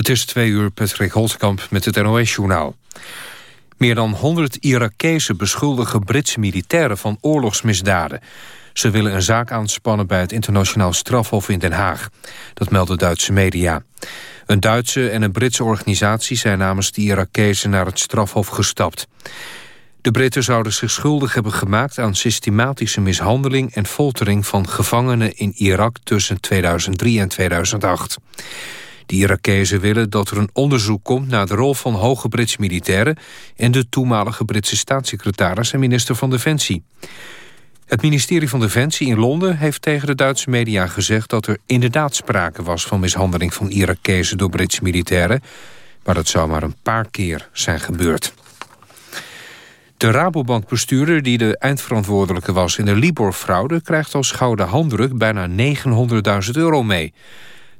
Het is twee uur, Patrick Holtkamp met het NOS-journaal. Meer dan 100 Irakezen beschuldigen Britse militairen van oorlogsmisdaden. Ze willen een zaak aanspannen bij het internationaal strafhof in Den Haag. Dat melden Duitse media. Een Duitse en een Britse organisatie zijn namens de Irakezen naar het strafhof gestapt. De Britten zouden zich schuldig hebben gemaakt aan systematische mishandeling en foltering van gevangenen in Irak tussen 2003 en 2008. De Irakezen willen dat er een onderzoek komt naar de rol van hoge Britse militairen en de toenmalige Britse staatssecretaris en minister van Defensie. Het ministerie van Defensie in Londen heeft tegen de Duitse media gezegd dat er inderdaad sprake was van mishandeling van Irakezen door Britse militairen, maar dat zou maar een paar keer zijn gebeurd. De Rabobank-bestuurder die de eindverantwoordelijke was in de Libor-fraude... krijgt als gouden handdruk bijna 900.000 euro mee.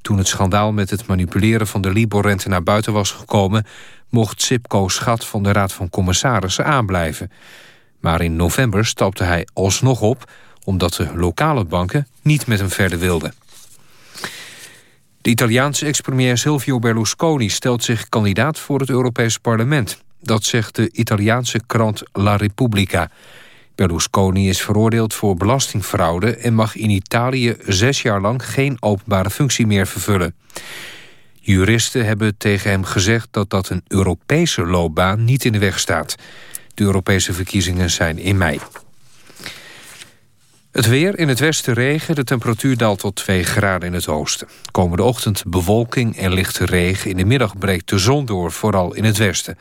Toen het schandaal met het manipuleren van de Libor-rente naar buiten was gekomen... mocht Sipco Schat van de Raad van Commissarissen aanblijven. Maar in november stapte hij alsnog op... omdat de lokale banken niet met hem verder wilden. De Italiaanse ex-premier Silvio Berlusconi stelt zich kandidaat voor het Europees Parlement. Dat zegt de Italiaanse krant La Repubblica. Berlusconi is veroordeeld voor belastingfraude... en mag in Italië zes jaar lang geen openbare functie meer vervullen. Juristen hebben tegen hem gezegd dat dat een Europese loopbaan niet in de weg staat. De Europese verkiezingen zijn in mei. Het weer, in het westen regen, de temperatuur daalt tot 2 graden in het oosten. Komende ochtend bewolking en lichte regen. In de middag breekt de zon door, vooral in het westen.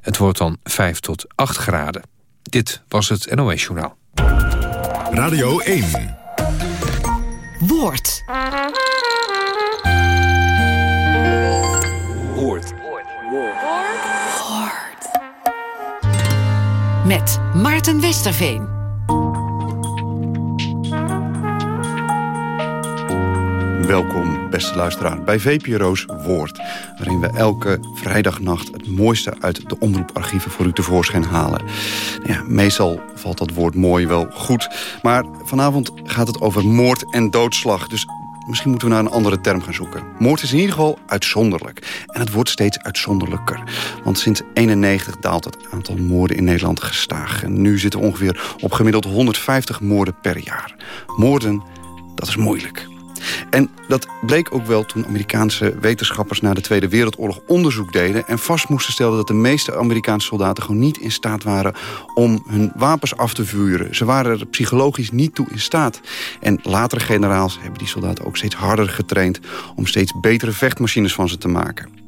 Het wordt dan 5 tot 8 graden. Dit was het NOS Journaal. Radio 1. Woord. Woord. Woord. Met Maarten Westerveen. Welkom, beste luisteraar, bij VPRO's Woord... waarin we elke vrijdagnacht het mooiste uit de omroeparchieven voor u tevoorschijn halen. Ja, meestal valt dat woord mooi wel goed, maar vanavond gaat het over moord en doodslag... dus misschien moeten we naar een andere term gaan zoeken. Moord is in ieder geval uitzonderlijk. En het wordt steeds uitzonderlijker. Want sinds 91 daalt het aantal moorden in Nederland gestaag. En nu zitten we ongeveer op gemiddeld 150 moorden per jaar. Moorden, dat is moeilijk. En dat bleek ook wel toen Amerikaanse wetenschappers... na de Tweede Wereldoorlog onderzoek deden... en vast moesten stellen dat de meeste Amerikaanse soldaten... gewoon niet in staat waren om hun wapens af te vuren. Ze waren er psychologisch niet toe in staat. En latere generaals hebben die soldaten ook steeds harder getraind... om steeds betere vechtmachines van ze te maken.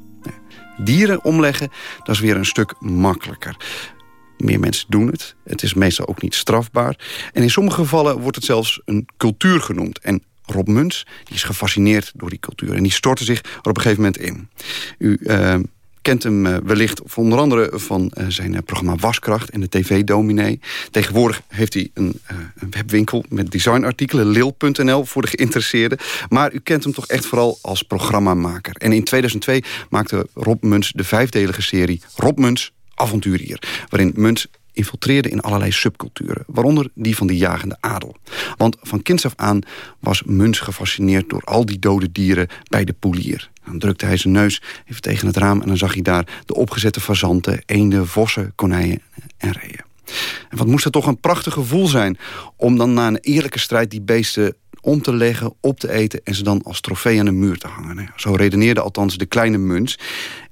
Dieren omleggen, dat is weer een stuk makkelijker. Meer mensen doen het. Het is meestal ook niet strafbaar. En in sommige gevallen wordt het zelfs een cultuur genoemd. En Rob Muns die is gefascineerd door die cultuur. En die stortte zich er op een gegeven moment in. U uh, kent hem uh, wellicht onder andere van uh, zijn programma Waskracht en de TV-dominee. Tegenwoordig heeft hij een, een webwinkel met designartikelen, lil.nl, voor de geïnteresseerden. Maar u kent hem toch echt vooral als programmamaker. En in 2002 maakte Rob Muns de vijfdelige serie Rob Muns Avonturier. Waarin Muns infiltreerde in allerlei subculturen. Waaronder die van de jagende adel. Want van kinds af aan was Muns gefascineerd door al die dode dieren bij de poelier. Dan drukte hij zijn neus even tegen het raam en dan zag hij daar de opgezette fazanten, eenden, vossen, konijnen en reeën. En wat moest het toch een prachtig gevoel zijn om dan na een eerlijke strijd die beesten om te leggen, op te eten... en ze dan als trofee aan de muur te hangen. Nou zo redeneerde althans de kleine Muns.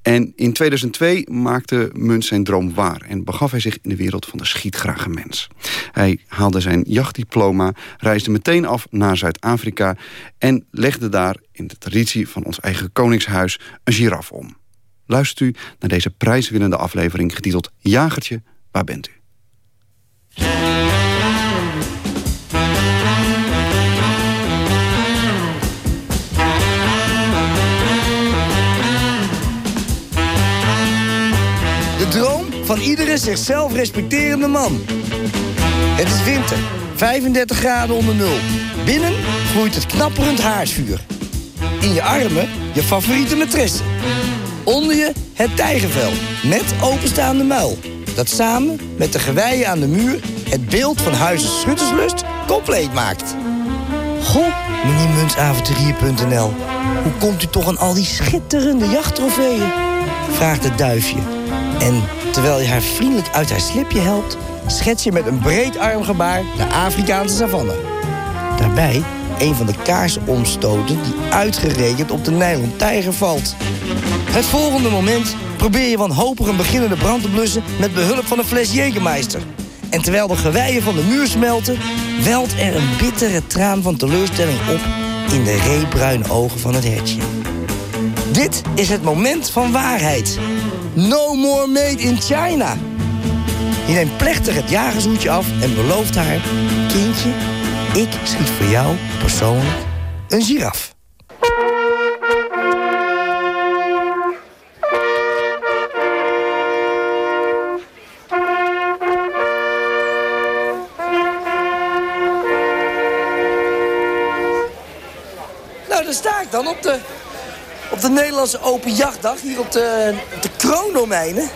En in 2002 maakte Muns zijn droom waar... en begaf hij zich in de wereld van de schietgrage mens. Hij haalde zijn jachtdiploma, reisde meteen af naar Zuid-Afrika... en legde daar, in de traditie van ons eigen koningshuis, een giraf om. Luistert u naar deze prijswinnende aflevering getiteld Jagertje, waar bent u? Van iedere zichzelf respecterende man. Het is winter, 35 graden onder nul. Binnen groeit het knapperend haarsvuur. In je armen je favoriete matresse. Onder je het tijgervel met openstaande muil. Dat samen met de geweien aan de muur het beeld van Huizen Schutterslust compleet maakt. Goh, meneermunsavonturier.nl. hoe komt u toch aan al die schitterende jachttrofeeën? Vraagt het duifje. En terwijl je haar vriendelijk uit haar slipje helpt... schets je met een breed armgebaar de Afrikaanse savanne. Daarbij een van de kaarsenomstoten die uitgerekend op de nylon tijger valt. Het volgende moment probeer je wanhopig een beginnende brand te blussen... met behulp van een fles Jägermeister. En terwijl de geweien van de muur smelten... welt er een bittere traan van teleurstelling op... in de reebruine ogen van het hertje. Dit is het moment van waarheid. No more made in China. Je neemt plechtig het jagershoedje af en belooft haar... kindje, ik schiet voor jou persoonlijk een giraf. Nou, daar sta ik dan op de, de Nederlandse Open Jachtdag... hier op de, de Kroondomeinen.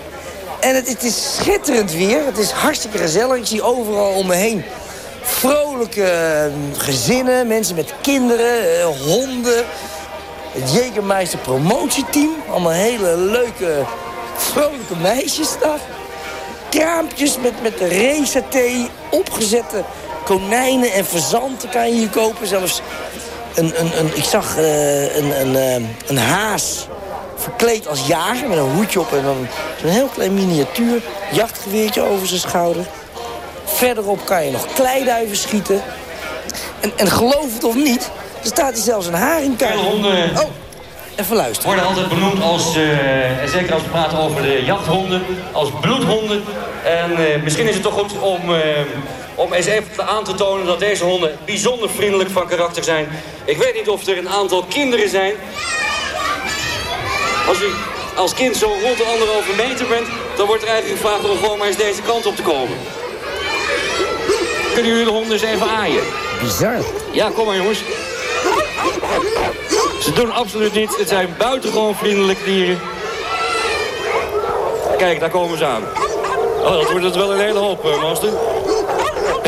En het, is schitterend weer. Het is hartstikke gezellig. Ik zie overal om me heen vrolijke eh, gezinnen, mensen met kinderen, eh, honden. Het Jägermeister promotieteam. Allemaal hele leuke, vrolijke meisjes daar. Kraampjes met, met reesaté, opgezette konijnen en verzanten kan je hier kopen. Zelfs een, een, een, ik zag eh, een, een, eh, een haas verkleed als jager met een hoedje op en dan zo'n heel klein miniatuur jachtgeweertje over zijn schouder. Verderop kan je nog kleiduiven schieten. En, en geloof het of niet, er staat hier zelfs een haringtuig. Honden Oh, even luisteren. worden altijd benoemd als, eh, en zeker als we praten over de jachthonden, als bloedhonden. En misschien is het toch goed om, om eens even aan te tonen dat deze honden bijzonder vriendelijk van karakter zijn. Ik weet niet of er een aantal kinderen zijn. Als u als kind zo rond de anderhalve meter bent, dan wordt er eigenlijk gevraagd om gewoon maar eens deze kant op te komen. Kunnen jullie de honden eens even aaien? Bizar. Ja, kom maar jongens. Ze doen absoluut niet. Het zijn buitengewoon vriendelijke dieren. Kijk, daar komen ze aan. Oh, dat wordt het wel een hele hoop, uh, master.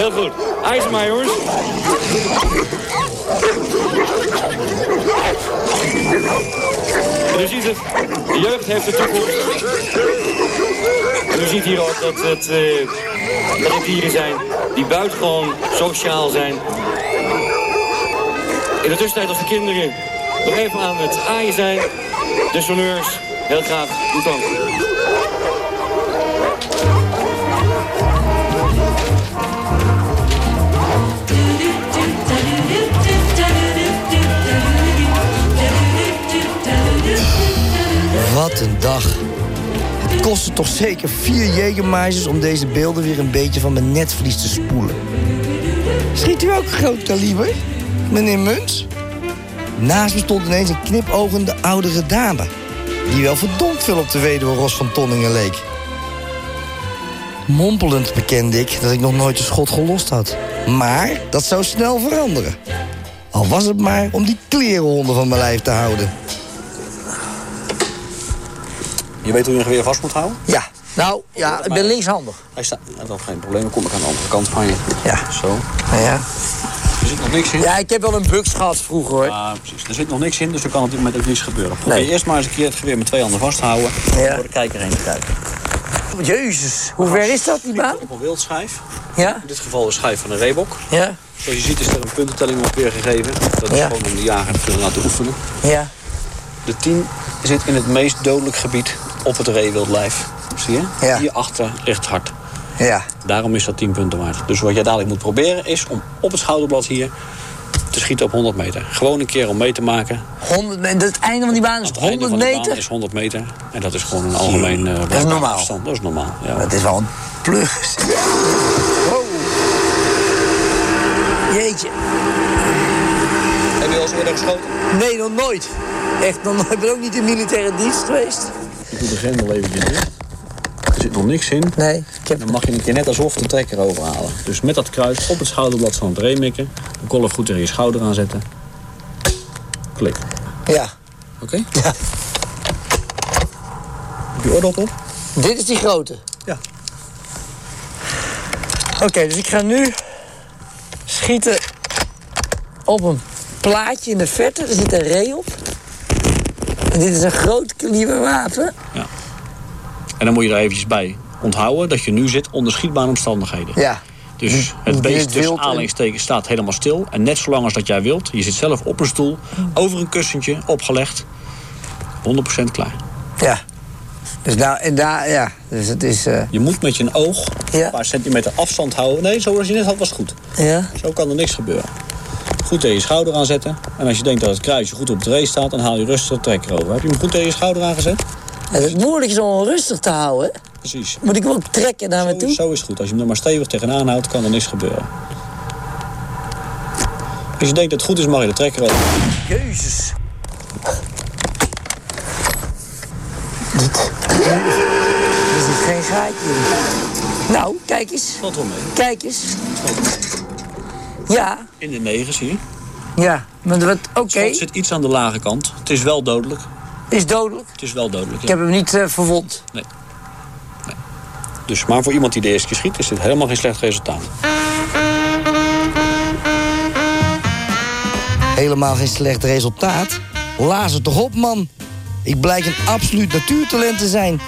Heel goed. IJs jongens. En ziet het, de jeugd heeft de toekomst. En u ziet hier ook dat het, eh, dieren zijn die buitengewoon sociaal zijn. In de tussentijd als de kinderen nog even aan het aaien zijn, de soneurs, heel graag. Wat een dag. Het kostte toch zeker vier Jägermeisters om deze beelden weer een beetje van mijn netvlies te spoelen. Schiet u ook groot kaliber, meneer Muns? Naast me stond ineens een knipogende oudere dame... die wel verdomd veel op de weduwe Ros van Tonningen leek. Mompelend bekende ik dat ik nog nooit een schot gelost had. Maar dat zou snel veranderen. Al was het maar om die klerenhonden van mijn lijf te houden. Je weet hoe je een geweer vast moet houden? Ja, nou, ja, ik ben linkshandig. Hij staat, dat geen probleem, dan kom ik aan de andere kant van je. Ja. Zo. Nou ja. Er zit nog niks in. ja, ik heb wel een buks gehad vroeger, hoor. Ah, precies. Er zit nog niks in, dus er kan op dit moment ook niets gebeuren. Probeer Nee. eerst maar eens een keer het geweer met twee handen vasthouden. Ja. Door de kijker heen te kijken. Jezus, hoe ver is dat, die baan? Op een wildschijf. Ja? In dit geval een schijf van een reebok. Ja? Zoals je ziet is er een puntentelling op weer gegeven. Dat is Ja. gewoon om de jager te laten oefenen. Ja. De 10 zit in het meest dodelijk gebied op het reewildlijf. Zie je? Ja. Hierachter ligt hard. Ja. Daarom is dat 10 punten waard. Dus wat jij dadelijk moet proberen is om op het schouderblad hier te schieten op 100 meter. Gewoon een keer om mee te maken. 100 meter, het einde van die baan is Het einde 100 van de baan meter? is 100 meter. En dat is gewoon een algemeen eh, Dat is normaal. afstand. Dat is normaal. Ja. Dat is wel een plus. Wow. Jeetje. Heb je al eens eerder geschoten? Nee, nog nooit. Echt nog nooit. Ik ben ook niet in militaire dienst geweest. Ik doe de grendel eventjes dicht. Er zit nog niks in. Nee, ik heb... Dan mag je een keer net alsof de trekker overhalen. Dus met dat kruis op het schouderblad aan het reemikken. De kolf goed tegen je schouder aanzetten. Klik. Ja. Oké? ja. Heb je oordop op? Dit is die grote. Ja. Oké, dus ik ga nu schieten op een plaatje in de verte. Er zit een ree op. Dit is een groot kaliber wapen. Ja. En dan moet je er eventjes bij onthouden dat je nu zit onder schietbare omstandigheden. Ja. Dus het beest tussen en- aanhalingstekens staat helemaal stil. En net zolang als dat jij wilt, je zit zelf op een stoel, over een kussentje, opgelegd. 100% klaar. Ja. Dus nou, en daar, ja. Dus het is, eh, Je moet met je oog Ja. een paar centimeter afstand houden. Nee, zoals je net had was goed. ja. Zo kan er niks gebeuren. Goed tegen je schouder aanzetten. En als je denkt dat het kruisje goed op de race staat... dan haal je rustig de trekker over. Heb je hem goed tegen je schouder aangezet? Het is moeilijk zo onrustig te houden. Precies. Moet ik hem ook trekken naar me Zo, toe? zo is het goed. Als je hem er maar stevig tegenaan houdt, kan er niks gebeuren. Als je denkt dat het goed is, mag je de trekker over. Jezus. Dit. Er zit geen gaatje in. Nou, kijk eens. Valt wel mee. Kijk eens. Ja, In de 9 zie je. ja. Maar wat, oké, Het zit iets aan de lage kant. Het is wel dodelijk. is dodelijk. Het is wel dodelijk. Ik heb hem niet eh, verwond. Dus, maar voor iemand die de eerste keer schiet, is dit helemaal geen slecht resultaat. Helemaal geen slecht resultaat. Laat het toch op, man. Ik blijk een absoluut natuurtalent te zijn.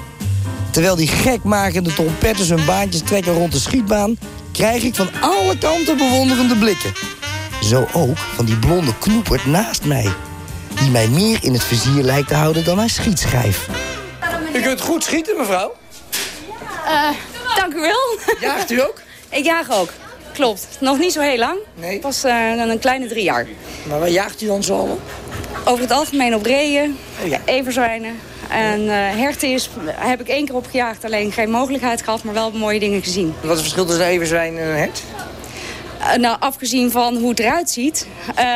Terwijl die gekmakende trompetters hun baantjes trekken rond de schietbaan... krijg ik van alle kanten bewonderende blikken. Zo ook van die blonde knoepert naast mij. Die mij meer in het vizier lijkt te houden dan haar schietschijf. U kunt goed schieten, mevrouw. Eh, dank u wel. Jaagt u ook? Ik jaag ook. Klopt. Nog niet zo heel lang. Nee. Pas eh, een kleine drie jaar. Maar waar jaagt u dan zo? Over het algemeen op reeën, Oh ja. everzwijnen. En eh herten is, heb ik één keer opgejaagd. Alleen geen mogelijkheid gehad, maar wel mooie dingen gezien. Wat is het verschil tussen een everzwijn en een hert? Eh, nou, afgezien van hoe het eruit ziet, eh,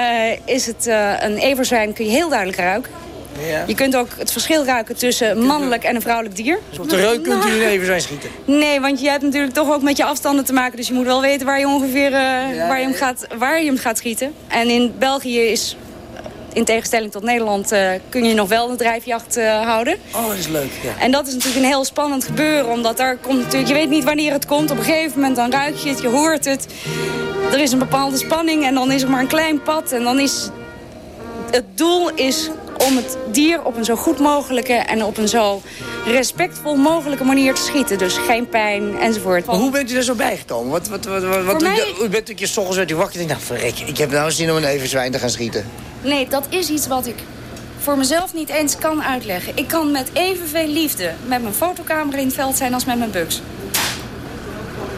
is het een everzwijn kun je heel duidelijk ruiken. Ja. Je kunt ook het verschil ruiken tussen een mannelijk en een vrouwelijk dier. Dus op de reuk kunt u een everzwijn schieten. Nee, want je hebt natuurlijk toch ook met je afstanden te maken. Dus je moet wel weten waar je ongeveer waar je hem gaat, waar je hem gaat schieten. En in België is, in tegenstelling tot Nederland, eh, kun je nog wel een drijfjacht eh, houden. Oh, dat is leuk, ja. En dat is natuurlijk een heel spannend gebeuren. Omdat daar komt natuurlijk, je weet niet wanneer het komt. Op een gegeven moment dan ruik je het, je hoort het. Er is een bepaalde spanning en dan is er maar een klein pad. En dan is het doel is om het dier op een zo goed mogelijke en op een zo respectvol mogelijke manier te schieten. Dus geen pijn enzovoort. Maar hoe bent u er zo bijgekomen? Wat, wat, wat, wat, wat mij- u, u bent keer s ochtends uit wakker en denkt, nou verrek, ik heb nou zin om een everzwijn te gaan schieten. Nee, dat is iets wat ik voor mezelf niet eens kan uitleggen. Ik kan met evenveel liefde met mijn fotocamera in het veld zijn als met mijn buks.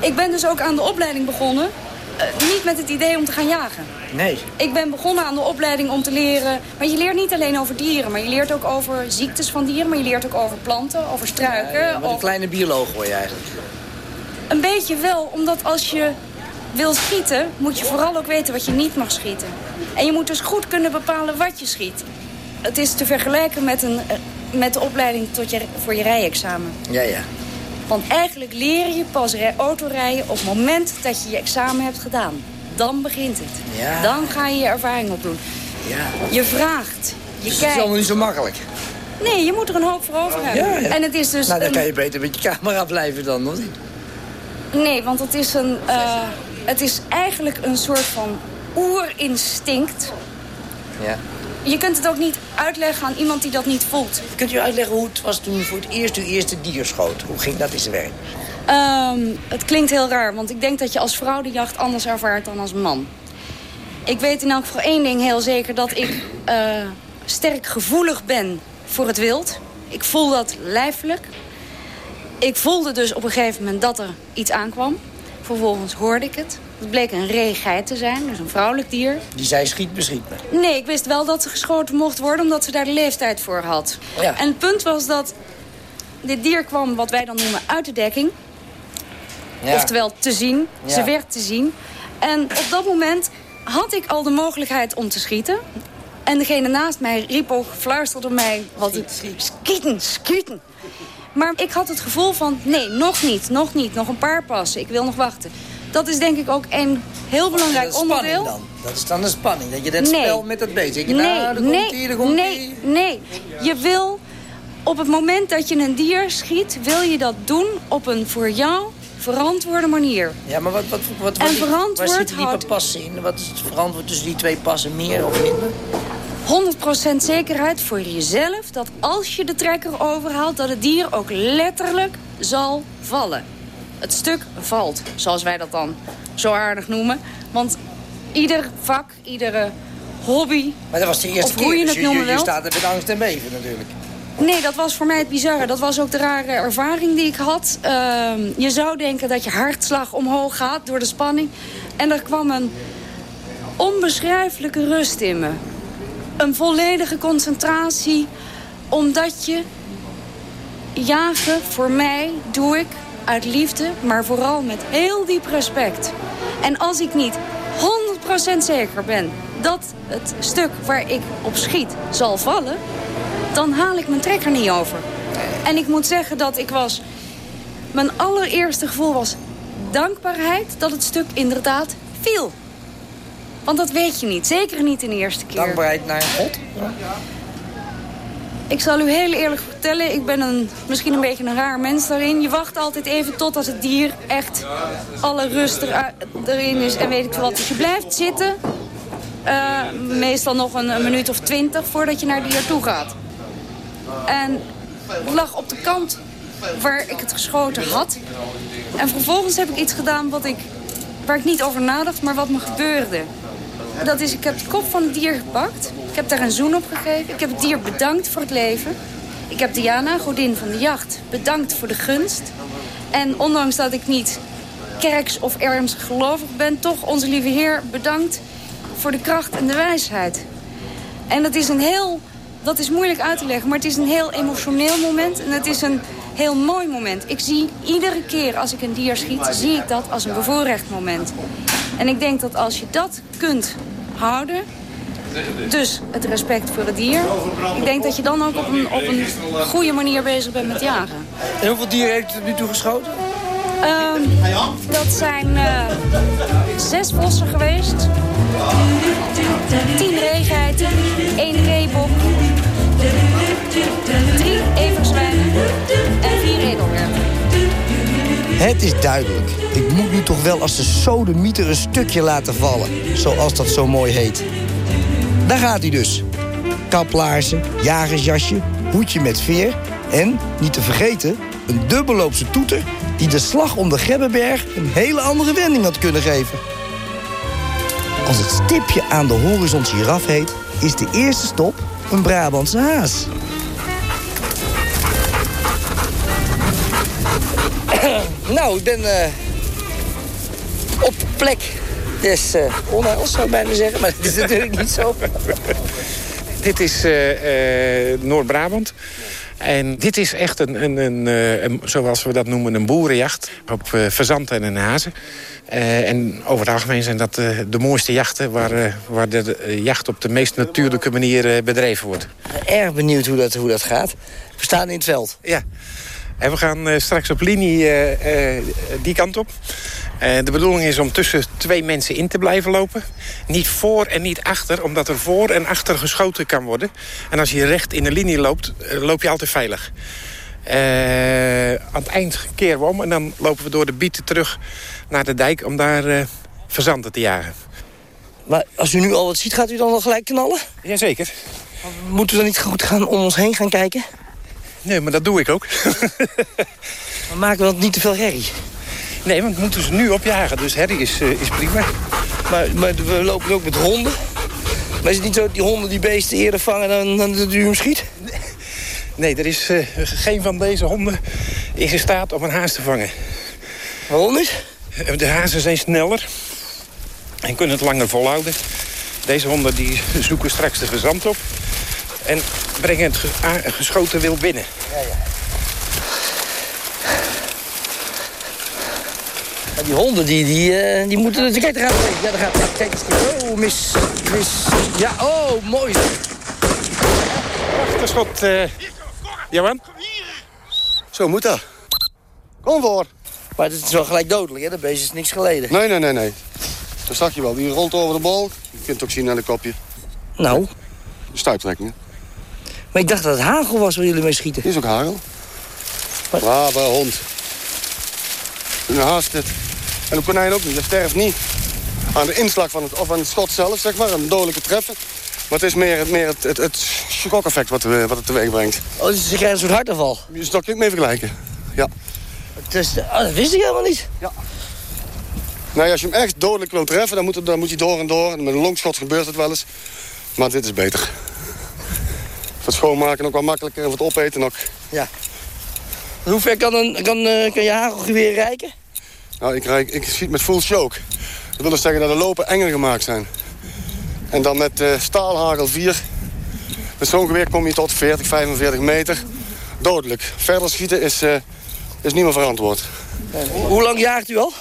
Ik ben dus ook aan de opleiding begonnen. eh, niet met het idee om te gaan jagen. Nee. Ik ben begonnen aan de opleiding om te leren... Maar je leert niet alleen over dieren, maar je leert ook over ziektes van dieren... maar je leert ook over planten, over struiken. Wat een over- kleine bioloog word je eigenlijk. Een beetje wel, omdat als je wil schieten... moet je vooral ook weten wat je niet mag schieten. En je moet dus goed kunnen bepalen wat je schiet. Het is te vergelijken met, een, eh, met de opleiding tot je, voor je rijexamen. Ja, ja. Want eigenlijk leer je pas rij- autorijden op het moment dat je je examen hebt gedaan. Dan begint het. Ja. Dan ga je je ervaring opdoen. ja. Je vraagt, je Dus het is kijkt. allemaal niet zo makkelijk. Nee, je moet er een hoop voor over hebben. Ja, ja. En het is dus nou, dan een- kan je beter met je camera blijven dan, of niet? Nee, want het is, een, eh, het is eigenlijk een soort van oerinstinct. Ja. Je kunt het ook niet uitleggen aan iemand die dat niet voelt. Kunt u uitleggen hoe het was toen u voor het eerst uw eerste dier schoot? Hoe ging dat in zijn werk? Ehm, het klinkt heel raar, want ik denk dat je als vrouw de jacht anders ervaart dan als man. Ik weet in elk geval één ding heel zeker, dat ik eh, sterk gevoelig ben voor het wild. Ik voel dat lijfelijk. Ik voelde dus op een gegeven moment dat er iets aankwam. Vervolgens hoorde ik het. Het bleek een reegeit te zijn, dus een vrouwelijk dier. Die zei schiet beschiet me. Nee, ik wist wel dat ze geschoten mocht worden... omdat ze daar de leeftijd voor had. Ja. En het punt was dat dit dier kwam wat wij dan noemen uit de dekking. Ja. Oftewel te zien. Ja. Ze werd te zien. En op dat moment had ik al de mogelijkheid om te schieten. En degene naast mij riep ook, fluisterde mij... Wat Schieten, schieten. Maar ik had het gevoel van, nee, nog niet, nog niet. Nog een paar passen, ik wil nog wachten. Dat is denk ik ook een heel belangrijk dat is spanning onderdeel. dan. Dat is dan de spanning. Dat je dat Nee. spel met dat beest. Ik, Nee, nou, komt nee, die, daar komt nee, die. nee. Je wil op het moment dat je een dier schiet... wil je dat doen op een voor jou verantwoorde manier. Ja, maar wat, wat, wat, En wat verantwoord waar zitten die houdt- passen in? Wat is het verantwoord tussen die twee passen, meer of minder? 100% zekerheid voor jezelf dat als je de trekker overhaalt... dat het dier ook letterlijk zal vallen. Het stuk valt, zoals wij dat dan zo aardig noemen. Want ieder vak, iedere hobby... Maar dat was de eerste keer, je dus je, noemen je, je staat er met angst en beven natuurlijk. Nee, dat was voor mij het bizarre. Dat was ook de rare ervaring die ik had. Ehm, je zou denken dat je hartslag omhoog gaat door de spanning. En er kwam een onbeschrijfelijke rust in me. Een volledige concentratie. Omdat je... Jagen, voor mij, doe ik uit liefde, maar vooral met heel diep respect. En als ik niet 100% zeker ben dat het stuk waar ik op schiet zal vallen dan haal ik mijn trekker niet over. En ik moet zeggen dat ik was... Mijn allereerste gevoel was dankbaarheid dat het stuk inderdaad viel. Want dat weet je niet, zeker niet in de eerste keer. Dankbaarheid naar God. Ik zal u heel eerlijk vertellen, ik ben een, misschien een beetje een raar mens daarin. Je wacht altijd even totdat het dier echt alle rust erin is en weet ik veel wat. Dus je blijft zitten, eh, meestal nog een, een minuut of twintig voordat je naar het dier toe gaat. En ik lag op de kant waar ik het geschoten had. En vervolgens heb ik iets gedaan wat ik, waar ik niet over nadacht, maar wat me gebeurde. Dat is, ik heb de kop van het dier gepakt. Ik heb daar een zoen op gegeven. Ik heb het dier bedankt voor het leven. Ik heb Diana, godin van de jacht, bedankt voor de gunst. En ondanks dat ik niet kerks of ernstig gelovig ben... toch onze lieve Heer bedankt voor de kracht en de wijsheid. En dat is een heel... Dat is moeilijk uit te leggen, maar het is een heel emotioneel moment. En het is een heel mooi moment. Ik zie iedere keer als ik een dier schiet, zie ik dat als een bevoorrecht moment. En ik denk dat als je dat kunt houden... Dus het respect voor het dier. Ik denk dat je dan ook op een, op een goede manier bezig bent met jagen. En hoeveel dieren heeft u tot nu toe geschoten? Ehm, dat zijn eh, zes vossen geweest. Tien reegeiten. één reebok. Drie everzwijnen. Het is duidelijk. Ik moet nu toch wel als de sodemieter een stukje laten vallen. Zoals dat zo mooi heet. Daar gaat hij dus. Kaplaarzen, jagersjasje, hoedje met veer... en, niet te vergeten, een dubbelloopse toeter... die de slag om de Gebbenberg een hele andere wending had kunnen geven. Als het stipje aan de horizon giraf heet... is de eerste stop een Brabantse haas. Nou, ik ben eh, op plek des uh, onheils, zou ik bijna zeggen. Maar dat is natuurlijk niet zo. Dit is eh, Noord-Brabant. En dit is echt een, een, een, een- zoals we dat noemen, een boerenjacht. Op eh fazanten en hazen. En over het algemeen zijn dat de mooiste jachten... waar, waar de jacht op de meest natuurlijke manier bedreven wordt. Erg benieuwd hoe dat, hoe dat gaat. We staan in het veld. Ja. En we gaan eh, straks op linie eh, eh, die kant op. De bedoeling is om tussen twee mensen in te blijven lopen. Niet voor en niet achter, omdat er voor en achter geschoten kan worden. En als je recht in de linie loopt, loop je altijd veilig. Aan het eind keren we om en dan lopen we door de bieten terug naar de dijk... om daar verzanten te jagen. Maar als u nu al wat ziet, gaat u dan al gelijk knallen? Jazeker. Moeten we dan niet goed gaan om ons heen gaan kijken? Nee, maar dat doe ik ook. Maar maken we dan niet te veel herrie? Nee, want we moeten ze nu opjagen, dus herrie is, eh, is prima. Maar, maar we lopen ook met honden. Maar is het niet zo dat die honden die beesten eerder vangen dan, dan dat u hem schiet? Nee, er is eh, geen van deze honden is in staat om een haas te vangen. Waarom niet? Eh, De hazen zijn sneller en kunnen het langer volhouden. Deze honden die zoeken straks de verzand op en brengen het geschoten wild binnen. Maar die honden, die, die, eh, die moeten... Kijk, daar gaat het. Ja, daar gaat het. Kijk eens. Oh, mis. Mis. Ja, oh, mooi. Achterschot, eh Johan. Zo moet dat. Kom voor. Maar het is wel gelijk dodelijk, hè? Dat beest is niks geleden. Nee, nee, nee, nee. Dat zag je wel. Die rolt over de bal. Je kunt het ook zien aan de kopje. Nou, De stuiptrekkingen. Maar ik dacht dat het hagel was waar jullie mee schieten. Dit is ook hagel. Wat? Brave hond. Een haast het. En een konijn ook niet. Dat sterft niet. Aan de inslag van het, of aan het schot zelf, zeg maar. Een dodelijke treffer. Maar het is meer, meer het, het, het schokeffect wat, eh, wat het teweeg brengt. Oh, dus ze krijgen een soort hartaanval. Dus dat kun je mee vergelijken. Ja. Dus, oh, dat wist ik helemaal niet. Ja. Nou, als je hem echt dodelijk wilt treffen, dan moet, het, dan moet hij door en door. Met een longschot gebeurt het wel eens. Maar dit is beter. Voor het schoonmaken ook wel makkelijker en voor het opeten ook. Ja. Hoe ver kan, een, kan, uh, kan je hagelgeweer reiken? Nou, ik, rijk, ik schiet met full choke. Dat wil dus zeggen dat de lopen enger gemaakt zijn. En dan met uh, staalhagel 4. Met zo'n geweer kom je tot 40, 45 meter. Dodelijk. Verder schieten is, uh, is niet meer verantwoord. Hoe lang jaagt u al?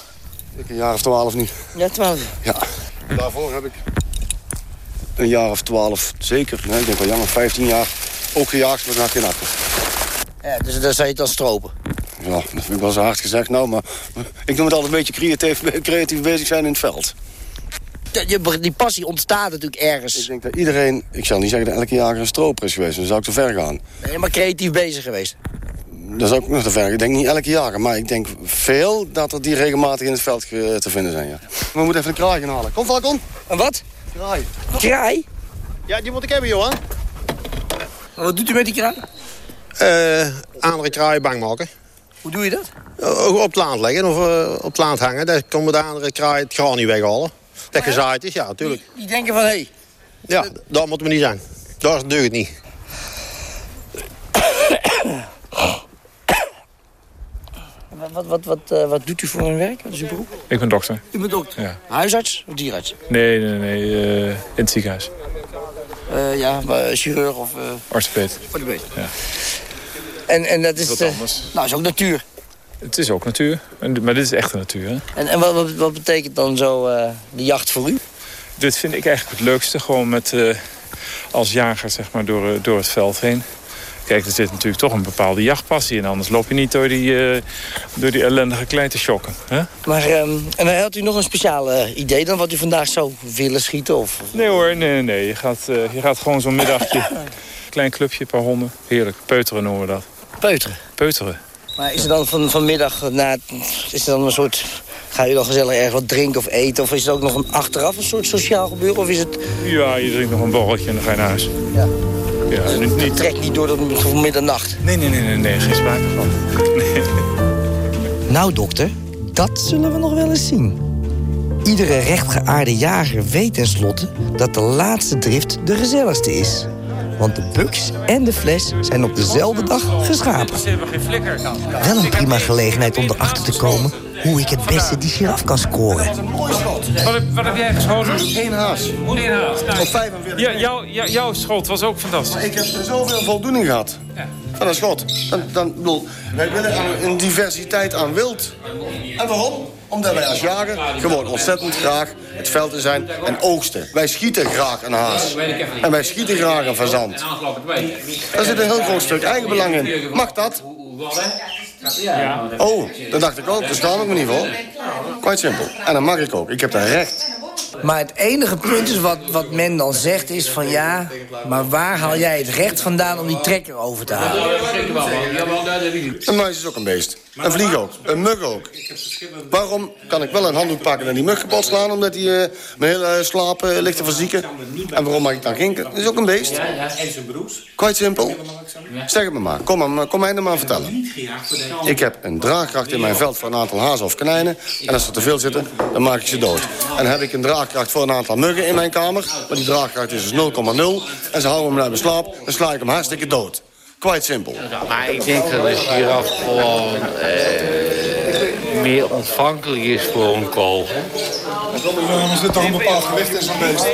Ik een jaar of twaalf nu. Ja, twaalf. Ja. Daarvoor heb ik een jaar of twaalf, zeker, nee, ik denk wel jonger, 15 jaar, ook gejaagd met naar geen akker. Ja, dus daar zou je dan stropen? Ja, dat vind ik wel zo hard gezegd. Nou, maar ik noem het altijd een beetje creatief, creatief bezig zijn in het veld. Die passie ontstaat natuurlijk ergens. Ik denk dat iedereen, ik zal niet zeggen dat elke jager een stroper is geweest. Dan zou ik te ver gaan. Nee, maar creatief bezig geweest. Dat zou ik nog te ver. Ik denk niet elke jager, maar ik denk veel dat er die regelmatig in het veld te vinden zijn. Ja. We moeten even een kraai gaan halen. Kom, Falcon. Een wat? Kraai. Kraai? Ja, die moet ik hebben, Johan. Wat doet u met die kraai? Uh, andere kraaien bang maken. Hoe doe je dat? Uh, op het land leggen of uh, op het land hangen. Dan komen de andere kraaien het graan niet weghalen. Dat gezaaid is, ja, natuurlijk. Die, die denken van, hé... Hey, ja, dat moeten we niet zijn. Daar deugt het niet. Wat, wat, wat, uh, wat doet u voor een werk? Wat is uw beroep? Ik ben dokter. U bent dokter? Ja. Huisarts of dierarts? Nee, nee, nee. Uh, in het ziekenhuis. Uh, ja, chirurg of... Orthopeed. Orthopeed. Ja. En, en dat is... Wat anders. Nou, is ook natuur. Het is ook natuur. Maar dit is echte natuur, hè? En, en wat, wat, wat betekent dan zo de jacht voor u? Dit vind ik eigenlijk het leukste. Gewoon met... als jager, zeg maar, door, door het veld heen. Kijk, er zit natuurlijk toch een bepaalde jachtpassie in. Anders loop je niet door die, uh, door die ellendige klei te shocken. Hè? Maar um, en had u nog een speciaal uh, idee dan wat u vandaag zou willen schieten? Of? Nee hoor, nee, nee. Je gaat, uh, je gaat gewoon zo'n middagje. Klein clubje, een paar honden. Heerlijk. Peuteren noemen we dat. Peuteren? Peuteren. Maar is er dan van, vanmiddag, na, is er dan een soort... Ga je dan gezellig ergens wat drinken of eten? Of is het ook nog een achteraf een soort sociaal gebeuren? Of is het... Ja, je drinkt nog een borreltje en dan ga je naar huis. Ja. Ja, niet, niet... Trek niet door tot middernacht. Nee, nee, nee, nee, nee, geen sprake van. Nee. Nou, dokter, dat zullen we nog wel eens zien. Iedere rechtgeaarde jager weet tenslotte dat de laatste drift de gezelligste is. Want de buks en de fles zijn op dezelfde dag geschapen. Wel een prima gelegenheid om erachter te komen hoe ik het beste die giraf kan scoren. Wat heb, wat heb jij geschoten? Eén haas. Eén haas. Op 45 ja, jou, jou, jouw schot was ook fantastisch. Maar ik heb zoveel voldoening gehad. Ja. Van een schot. Dan, dan, bedoel, wij willen een diversiteit aan wild. En waarom? Omdat wij als jager gewoon ontzettend graag het veld in zijn en oogsten. Wij schieten graag een haas. En wij schieten graag een fazant. Daar zit een heel groot stuk eigenbelang in. Mag dat? Oh, dat dacht ik ook. Daar schaam ik me niet. Quite simpel. En dat mag ik ook. Ik heb daar recht. Maar het enige punt is wat, wat men dan zegt is van ja... maar waar haal jij het recht vandaan om die trekker over te halen? Een muis is ook een beest. Een vlieg ook. Een mug ook. Waarom kan ik wel een handdoek pakken en die mug kapot slaan... omdat hij uh, mijn hele slaap uh, ligt te verzieken? En waarom mag ik dan ginken? Dat is ook een beest. Quite simpel. Zeg het me maar. Kom, maar, kom mij er maar vertellen. Ik heb een draagkracht in mijn veld voor een aantal hazen of konijnen. En als er te veel zitten, dan maak ik ze dood. En heb ik een draagkracht voor een aantal muggen in mijn kamer... maar die draagkracht is dus 0,0... en ze houden hem naar mijn slaap, dan sla ik hem hartstikke dood. Quite simpel. Maar ik denk dat een giraf gewoon eh, meer ontvankelijk is voor een kogel. Er zit toch een bepaald gewicht in zo'n beest.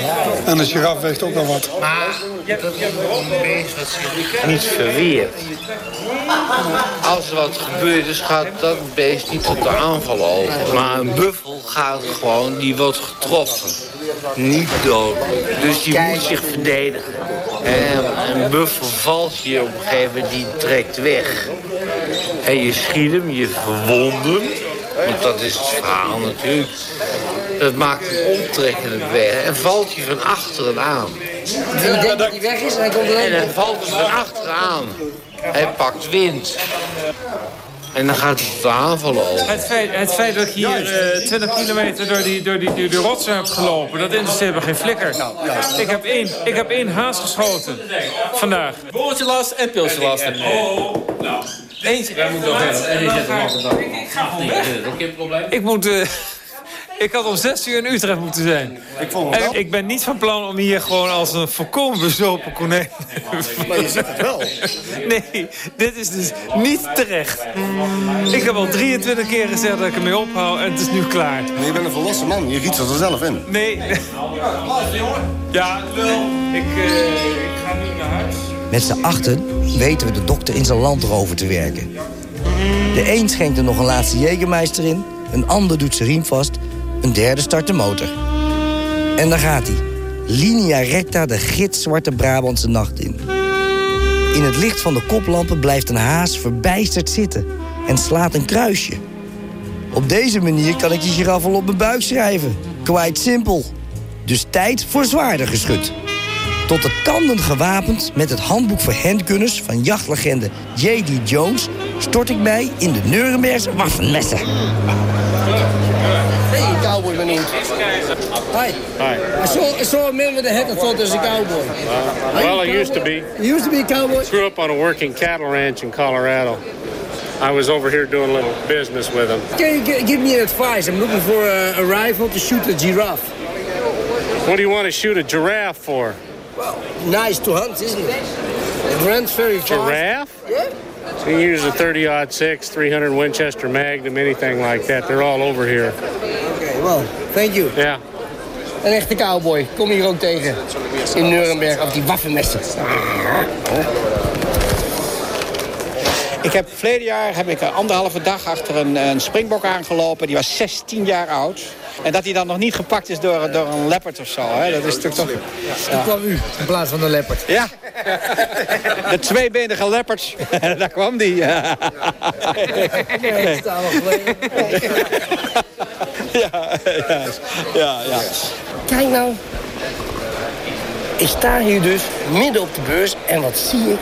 En een giraf weegt ook nog wat. Maar dat is een beest wat zich niet verweert. Als er wat gebeurt is, gaat dat beest niet tot de aanval over. Maar een buffel gaat gewoon, die wordt getroffen. Niet dood. Dus die moet zich verdedigen. En een buffel valt je op een gegeven moment, die trekt weg. En je schiet hem, je verwondt hem. Want dat is het verhaal natuurlijk. Dat maakt hem omtrekkelijk weg. En valt je van achteren aan. Die denkt dat hij weg is en hij komt er En dan valt hij van achteren aan. Hij pakt wind. En dan gaat het de aanvallen over. Het feit, het feit dat ik hier eh 20 kilometer door die, door die, door die rotsen heb gelopen... dat interesseert me geen flikker. Ik heb één, ik heb één haas geschoten vandaag. Bolletje last en pilsje last. Oh, nou. Eentje. Wij moeten nog verder. Er een Ik ga gewoon weg. Ik moet... eh, ik had om 6 uur in Utrecht moeten zijn. Ik vond En ik ben niet van plan om hier gewoon als een volkomen bezopen konijn... Maar je ziet het wel. Nee, dit is dus niet terecht. Ik heb al 23 keer gezegd dat ik ermee ophoud en het is nu klaar. Maar je bent een volwassen man, je giet er zelf in. Nee. Ja. Ik, eh, ik ga nu naar huis. Met z'n achten weten we de dokter in zijn land erover te werken. De een schenkt er nog een laatste jegermeister in... een ander doet zijn riem vast, een derde start de motor. En daar gaat hij. Linea recta de gitzwarte Brabantse nacht in. In het licht van de koplampen blijft een haas verbijsterd zitten... en slaat een kruisje. Op deze manier kan ik die giraf al op mijn buik schrijven. Quite simpel. Dus tijd voor zwaarder geschut. Tot de tanden gewapend met het handboek voor handgunners van jachtlegende J.D. Jones stort ik mij in de Nurembergse waffenmessen. Cowboy. Hi. Hi. I saw, I saw a man with a hat. I thought there's a cowboy. You well, I used to be. You used to be a cowboy? I Grew up on a working cattle ranch in Colorado. I was over here doing a little business with him. Can you gi- give me advice? I'm looking for a, a rifle to shoot a giraffe. What do you want to shoot a giraffe for? Well, Nice to hunt, isn't it? It runs very fast. Giraffe? Yeah. So you can use a 30 6, 300 Winchester Magnum, anything like that. They're all over here. Well, thank you. Yeah. Een echte cowboy. Kom hier ook tegen. In Nuremberg op die waffenmessen. Ik heb verleden jaar heb ik een anderhalve dag achter een, een springbok aangelopen. Die was 16 jaar oud. En dat hij dan nog niet gepakt is door, door een leopard of zo. Hè? Dat is natuurlijk toch... Toen kwam u in plaats van de leopard. Ja. De tweebenige leopards. Daar kwam die. Ja, Nee, ja, ja, ja. Kijk nou. Ik sta hier dus midden op de beurs en wat zie ik?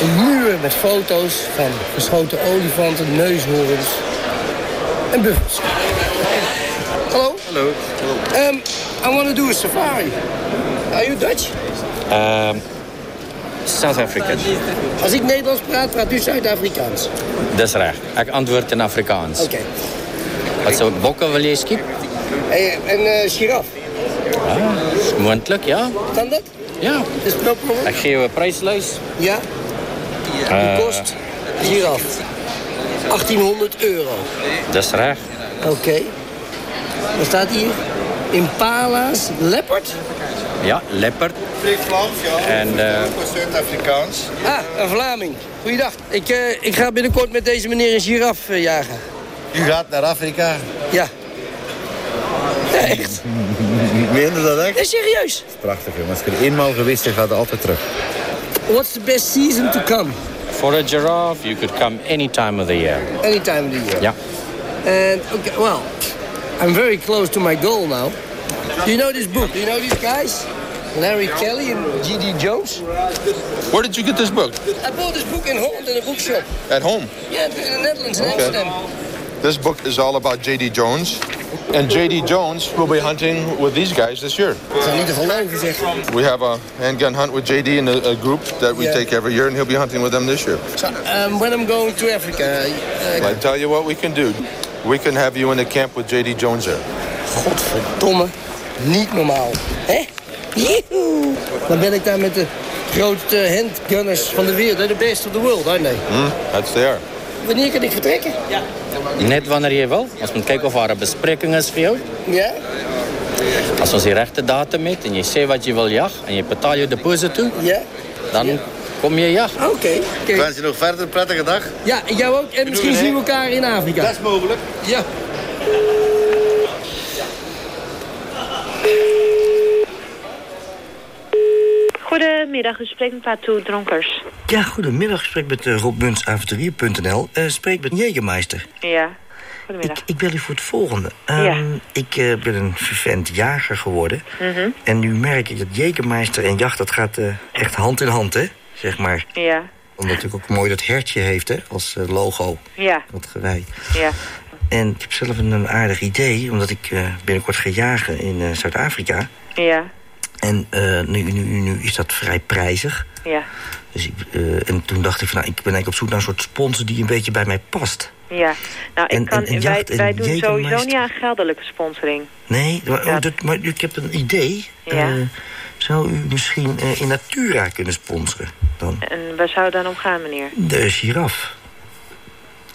Een muur met foto's van geschoten olifanten, neushoorns en buffels. Hallo? Hallo. Um, I want to do a safari. Are you Dutch? Um, South African. Als ik Nederlands praat, praat u Zuid-Afrikaans. Dat is recht. Ik antwoord in Afrikaans. Oké. Wat zou bokken wil je skip? Hey, en eh giraf, Ah, is mondelijk, ja. kan dat? Ja. Is no problem? Ik geef je een prijslijst. Ja? Eh, Die kost giraf 1800 euro. Dat is recht. Oké. Wat staat hier? Impala's leopard? Ja, leopard. Ja. En, eh, Zuid-Afrikaans. Ah, een Vlaming. Goeiedag. Ik, eh, ik ga binnenkort met deze meneer een giraf jagen. U gaat naar Afrika. Ja. Ja, echt. Meende dat echt? Nee, serieus. Prachtig, jongen. Als je er eenmaal geweest bent, gaat het altijd terug. What's the best season to come? For a giraffe, you could come any time of the year. Any time of the year. Ja. And, okay, well, I'm very close to my goal now. Do you know this book? Do you know these guys? Larry Kelly and G.D. Jones? Where did you get this book? I bought this book in Holland in a bookshop. At home. Yeah, in the Netherlands, in Okay. Amsterdam. This book is all about J.D. Jones. And J.D. Jones will be hunting with these guys this year. Ik zou niet te geloven, zeg. We have a handgun hunt with J.D. in a, a group that we Yeah. take every year, and he'll be hunting with them this year. So, um, when I'm going to Africa... uh, I tell you what we can do. We can have you in the camp with J.D. Jones there. Godverdomme. Niet normaal. Hè? Joehoe. Dan ben ik daar met de grootste handgunners van de wereld. hè? De best of the world, hè? Nee. Hmm? That's there. Wanneer kan ik vertrekken? Ja. Net wanneer je wil. Als we kijken of er een bespreking is voor jou. Ja? Als ons die rechte datum hebt en je zegt wat je wil jagen en je betaalt je deposit toe, Ja? dan kom je jagen. Oké. Ik wens je nog verder een prettige dag. Ja, jou ook. En misschien zien we elkaar in Afrika. Dat is mogelijk. Ja. Goedemiddag, u spreekt met Patou Dronkers. Ja, goedemiddag. Ik spreek met uh, Rob Muns, avonturier.nl. Eh spreek met Jägermeister. Ja, goedemiddag. Ik bel u voor het volgende. Ehm, Ja. Ik eh, ben een vervent jager geworden. Mhm. En nu merk ik dat Jägermeister en jacht, dat gaat echt hand in hand, hè? Zeg maar. Ja. Omdat het ook mooi dat hertje heeft, hè, als logo. Ja. Dat gewei. Ja. En ik heb zelf een, een aardig idee, omdat ik binnenkort ga jagen in Zuid-Afrika. Ja. En eh, nu, nu, nu is dat vrij prijzig. Ja. Dus ik, eh, en toen dacht ik van, nou, ik ben eigenlijk op zoek naar een soort sponsor die een beetje bij mij past. Ja. Nou, ik En- kan, en- en wij, jacht- en wij doen sowieso niet aan geldelijke sponsoring. Nee, maar, oh, dat, maar ik heb een idee. Ja. Eh, zou u misschien in Natura kunnen sponsoren dan? En waar zou het dan om gaan, meneer? De giraf.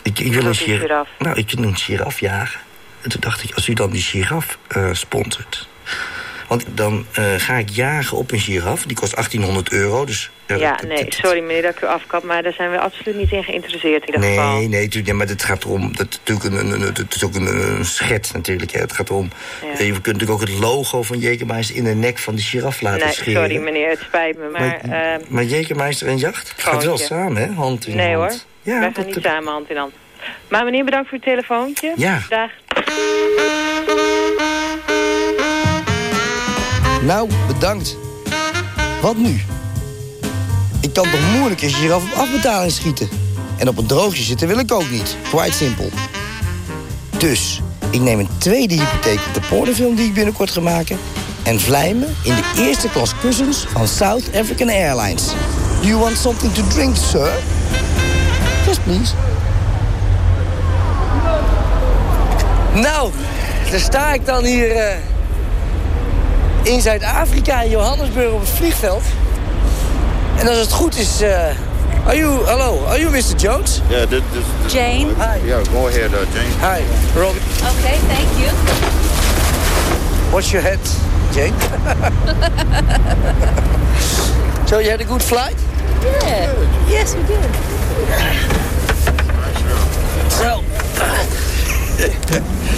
Ik, ik wil een giraf. giraf? Nou, ik wil een giraf jagen. En toen dacht ik, als u dan die giraf sponsort... Want dan eh, ga ik jagen op een giraf. Die kost 1800 euro. Dus, Ja, nee, sorry meneer dat ik u afkap, maar daar zijn we absoluut niet in geïnteresseerd in ieder geval. Nee, nee, nee, maar het gaat erom. Dat is natuurlijk een, een, een- het is ook een, een schets natuurlijk. Hè. Het gaat erom. Ja. Je kunt natuurlijk ook het logo van Jägermeister in de nek van de giraf laten Nee, scheren. sorry meneer, het spijt me, maar... Maar, eh, maar Jägermeister en jacht? Het gaat wel samen, hè? Hand in nee hand. hoor, Ja, wij gaan niet samen hand in hand. Maar meneer, bedankt voor uw telefoontje. Ja. Dag. Nou, bedankt. Wat nu? Ik kan toch moeilijk een giraf op afbetaling schieten? En op een droogje zitten wil ik ook niet. Quite simple. Dus, ik neem een tweede hypotheek op de pornofilm die ik binnenkort ga maken... en vlij me in de eerste klas kussens van South African Airlines. Do you want something to drink, sir? Yes, please. Nou, daar sta ik dan hier... eh, in Zuid-Afrika, in Johannesburg, op het vliegveld. En als het goed is... eh are you, hello, are you Mr. Jones? Yeah, this, this, this Jane. Hi. Yeah, go ahead, uh, Jane. Hi, Robbie. Okay, thank you. What's your head, Jane? so you had a good flight? Yeah. Yes, we did. So...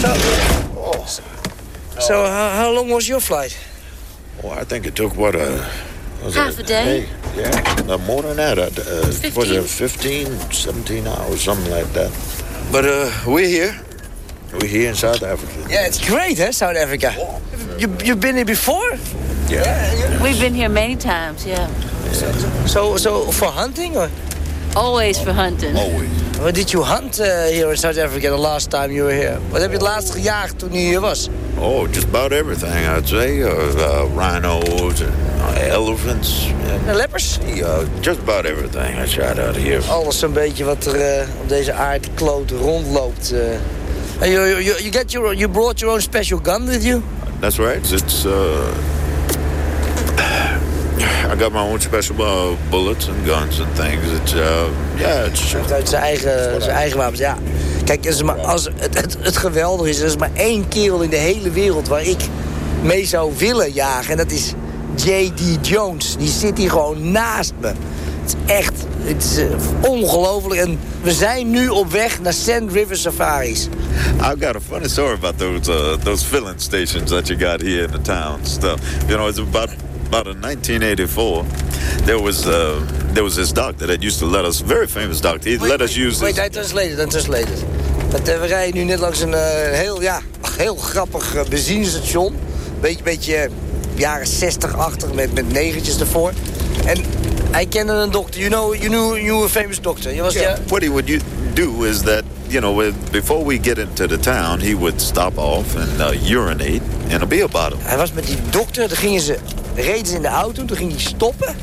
so, so how, how long was your flight? Well, I think it took, what, a... Was Half it a day. Yeah, no, more than that. Uh, uh, was 15. it 15, 17 hours, something like that. But uh, we're here. We're here in South Africa. Yeah, it's great, huh, South Africa? You, you've been here before? Yeah. We've been here many times, yeah. So, so for hunting or? Always for hunting. Always. What did you hunt uh, here in South Africa the last time you were here? Wat heb je het laatst gejaagd toen je hier was? Oh, just about everything, I'd say. Uh, uh, rhinos and uh, elephants. Leppers? Uh, just about everything I shot out here. Alles zo'n beetje wat er uh, op deze aardkloot rondloopt. And you, you, you, get your, you brought your own special gun with you? That's right. It's, uh... I got my own special uh, bullets and guns and things. It's, uh... Yeah, it's... Uit zijn eigen, zijn eigen wapens, ja. Kijk, als maar, als het, het, het geweldige is, er is maar één kerel in de hele wereld waar ik mee zou willen jagen. En dat is J.D. Jones. Die zit hier gewoon naast me. Het is echt het is, uh, ongelooflijk. En we zijn nu op weg naar Sand River Safaris. I've got a funny story about those uh, those filling stations that you got here in the town. Stuff. You know, it's about about in 1984. There was uh, there was this doctor that used to let us, very famous doctor. He let us use Wait. I translated, I translated. Uh, we rijden nu net langs een uh, heel, ja, heel grappig uh, benzinestation. Beetje, beetje jaren 60 achtig met, met negentjes ervoor. En hij kende een dokter. You know, you knew, you knew a famous doctor. Je was, Yeah. What he would u- do is that, you know, before we get into the town, he would stop off and uh, urinate in a beer bottle. Hij was met die dokter, dan gingen ze, reden ze in de auto, toen ging hij stoppen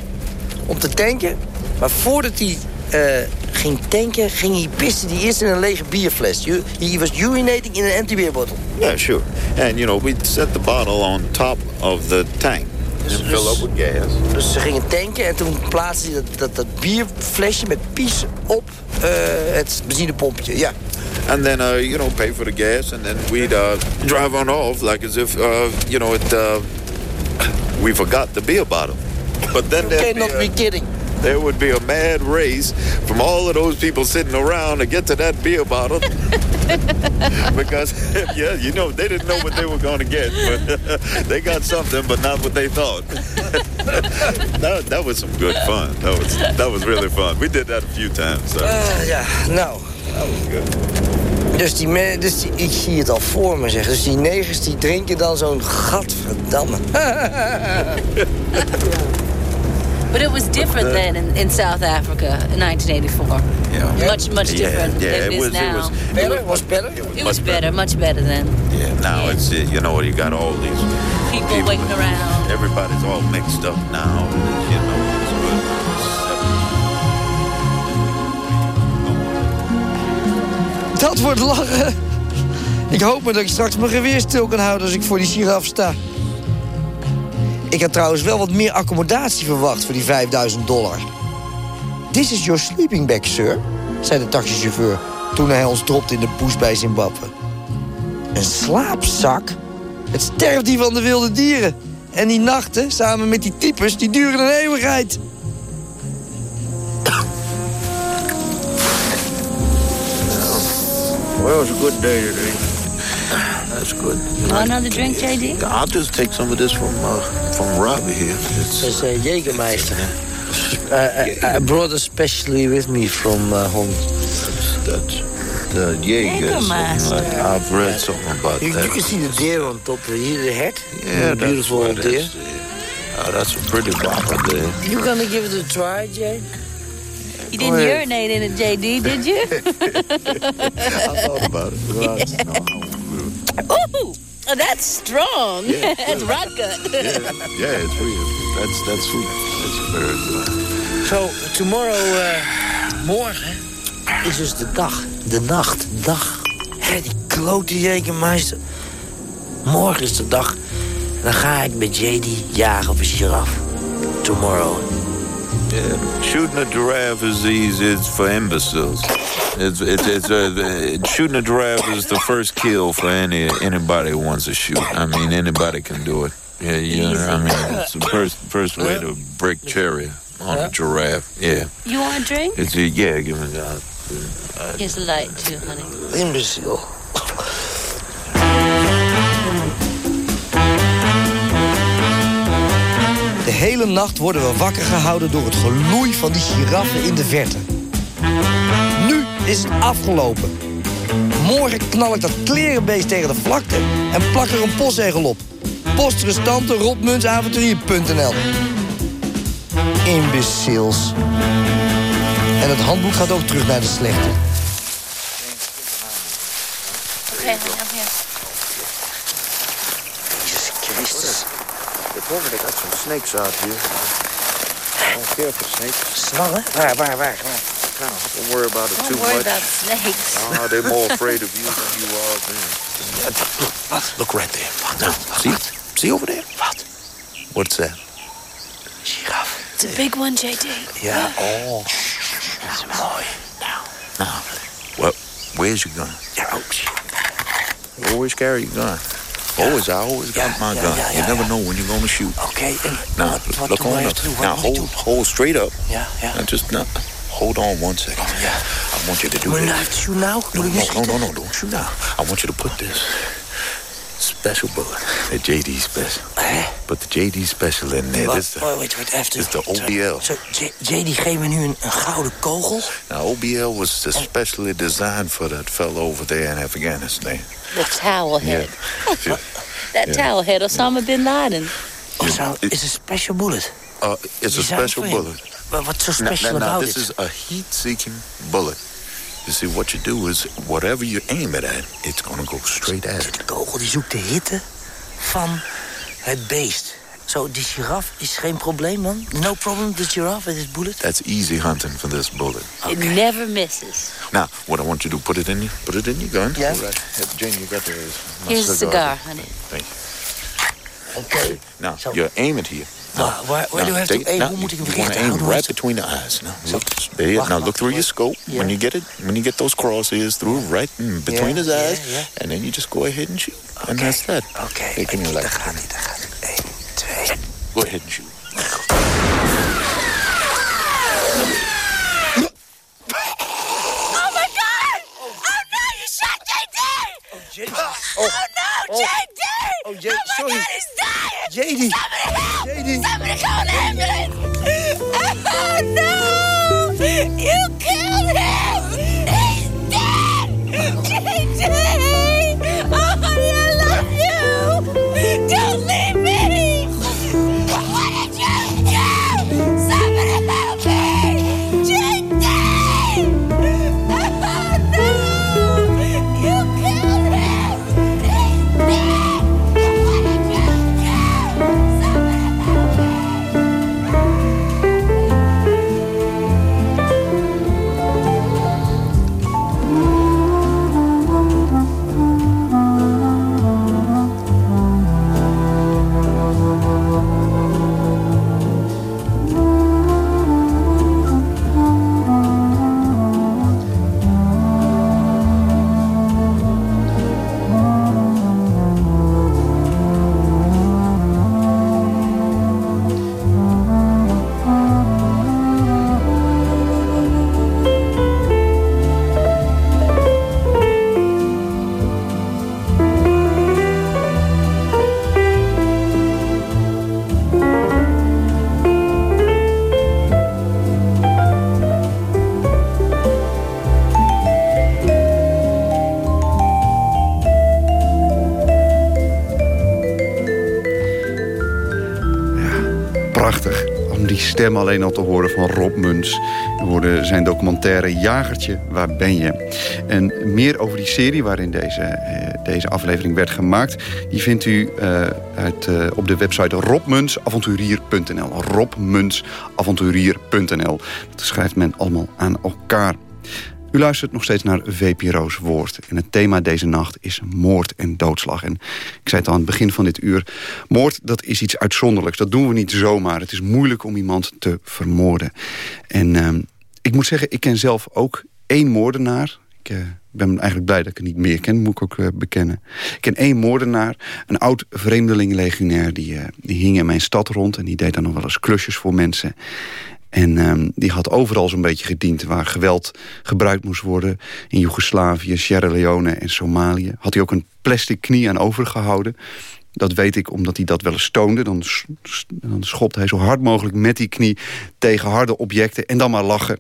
om te tanken. Maar voordat hij eh, ging tanken, ging hij pissen die eerst in een lege bierfles. He was urinating in an empty beer bottle. Yeah, sure. And, you know, we'd set the bottle on top of the tank and fill up with gas. Dus ze gingen tanken en toen plaatste hij dat, dat, dat bierflesje met pies op eh, het benzinepompje. Ja. And then, uh, you know, pay for the gas, and then we'd uh, drive on off like as if, uh, you know, it, uh, we forgot the beer bottle. But then You there'd be a- be kidding. there would be a mad race from all of those people sitting around to get to that beer bottle. because, yeah, you know, they didn't know what they were going to get, but they got something, but not what they thought. that, that was some good fun. That was that was really fun. We did that a few times. So. Uh, that was nou. Dus, die, me- dus die, ik zie het al voor me, zeg. Dus die negers die drinken dan zo'n gadverdamme. But But it was different then in, in South Africa in 1984. Yeah. Much, much Yeah, different yeah, than it it is was- it now. was- Better? Was better? It was better, much better then. Yeah, now it's, uh, you know, you got all these People waiting around. Everybody's all mixed up now. and, You know, Dat wordt lachen. Ik hoop maar dat ik straks mijn geweer stil kan houden als ik voor die giraf sta. Ik had trouwens wel wat meer accommodatie verwacht voor die 5000 dollar. This is your sleeping bag, sir, zei de taxichauffeur toen hij ons dropte in de poes bij Zimbabwe. Een slaapzak? Het sterft die van de wilde dieren. En die nachten, samen met die types, die duren een eeuwigheid. Well, it's a good day today. That's good. Want another drink, JD? I'll just take some of this from uh, from Robbie here. It's, Dat is uh, Jägermeister. Uh, I, I brought especially with me from uh, home. That's the Jaegers. Jägermeister. I've read something about You, that. you can see the deer on top. Here, the head. Yeah, the beautiful that's deer. it is. Oh, that's a pretty bopper there. You gonna give it a try, Jay? You didn't ahead. urinate in it, JD, did you? I thought about it. how- Ooh, oh, that's strong. Yeah, that's rot gut. yeah, yeah, it's real. That's that's sweet. That's very good. So, tomorrow, uh, morgen, is dus de dag. De nacht, de dag. Hé, die klote Jägermeister. Morgen is de dag. Dan ga ik met JD jagen op een giraf. Tomorrow. Yeah, shooting a giraffe is easy. It's for imbeciles. It's it's, it's uh, shooting a giraffe is the first kill for any anybody who wants to shoot. I mean, anybody can do it. Yeah, you know, I mean, it's the first first way to break cherry on a giraffe. Yeah, You want a drink? it's a, yeah. Give me that. Here's a light, too, honey. Imbecile. Hele nacht worden we wakker gehouden door het geloei van die giraffen in de verte. Nu is het afgelopen. Morgen knal ik dat klerenbeest tegen de vlakte en plak er een postzegel op. Postrestante rotmunsavontuurier.nl Imbeciles. En het handboek gaat ook terug naar de slechte. The woman they got some snakes out here. I don't care for snakes. Slangen? Waar, waar, waar? Don't worry about it Don't too worry much. about snakes. Ah, they're more afraid of you than you are of them. Wat? Look right there. What? Now, see? See over there? What? What's that? Giraf. It's a big one, JD. Yeah. Oh. Dat is mooi. Now, well, where's your gun? Ja, oh, shit. Always carry your gun. Always, I always got my gun. you never know when you're gonna shoot. Okay. Now, wat look on up. Now, hold, hold straight up. Yeah, yeah. Now, just not. Hold on one second. Yeah, I want you to do je this. even shoot now? No, Moet ik nu no, no, no, no, don't shoot now. I want you to put this special bullet, the JD special. Put the JD special in there. This the, Oh, wait, wait, even. this the OBL. Zo, J, J, die geeft me nu een, een gouden kogel. Now, OBL was especially designed for that fellow over there in Afghanistan. The towel Yeah. head. Yeah. That Yeah. towel head, Osama bin Laden. Oh, zo, is een special bullet. Uh, it's a special bullet. But what's so special now, now, about this it? is a heat-seeking bullet. You see, what you do is, whatever you aim it at, it's going to go straight at it. De kogel die zoekt de hitte van het beest. Zo, die giraf is geen probleem dan? No problem, the giraffe with this bullet? That's easy hunting for this bullet. It never misses. Now, what I want you to do, put it in you, put it in your gun. Yeah. All right. Jane, you got the my Here's a cigar, honey. Thank you. Oké. Now, you aim it here. Waar, waar, where do I have to take- aim? now, Hoe moet ik hem you want to aim right have between the eyes. Now, look, there. Wacht, now wacht, look through your scope. Yeah. When you get it, when you get those crosshairs through, right in between Yeah, his eyes, yeah, yeah. and then you just go ahead and shoot, and that's that. Oké, Hey, give me a daar light. gaat hij, daar gaat hij. Eén, twee. Go ahead and shoot. Oh my God! Oh no, you shot JD! Oh, JD. Oh, no, JD! Oh, J- oh, oh my sorry. God, he's dying! JD. Somebody help! JD. Somebody call an ambulance! Stem alleen al te horen van Rob Muns. We hoorde zijn documentaire Jagertje, waar ben je? En meer over die serie waarin deze, eh, deze aflevering werd gemaakt... die vindt u uh, uit, uh, op de website robmunsavonturier.nl. robmunsavonturier.nl. Dat schrijft men allemaal aan elkaar. U luistert nog steeds naar VPRO's Woord. En het thema deze nacht is moord en doodslag. En ik zei het al aan het begin van dit uur. Moord, dat is iets uitzonderlijks. Dat doen we niet zomaar. Het is moeilijk om iemand te vermoorden. En uh, ik moet zeggen, ik ken zelf ook één moordenaar. Ik uh, ben eigenlijk blij dat ik het niet meer ken, moet ik ook uh, bekennen. Ik ken één moordenaar, een oud vreemdeling-legionair... Die, die hing in mijn stad rond en die deed dan nog wel eens klusjes voor mensen... En um, die had overal zo'n beetje gediend waar geweld gebruikt moest worden. In Joegoslavië, Sierra Leone en Somalië. Had hij ook een plastic knie aan overgehouden. Dat weet ik omdat hij dat wel eens toonde. Dan, dan schopt hij zo hard mogelijk met die knie tegen harde objecten. En dan maar lachen.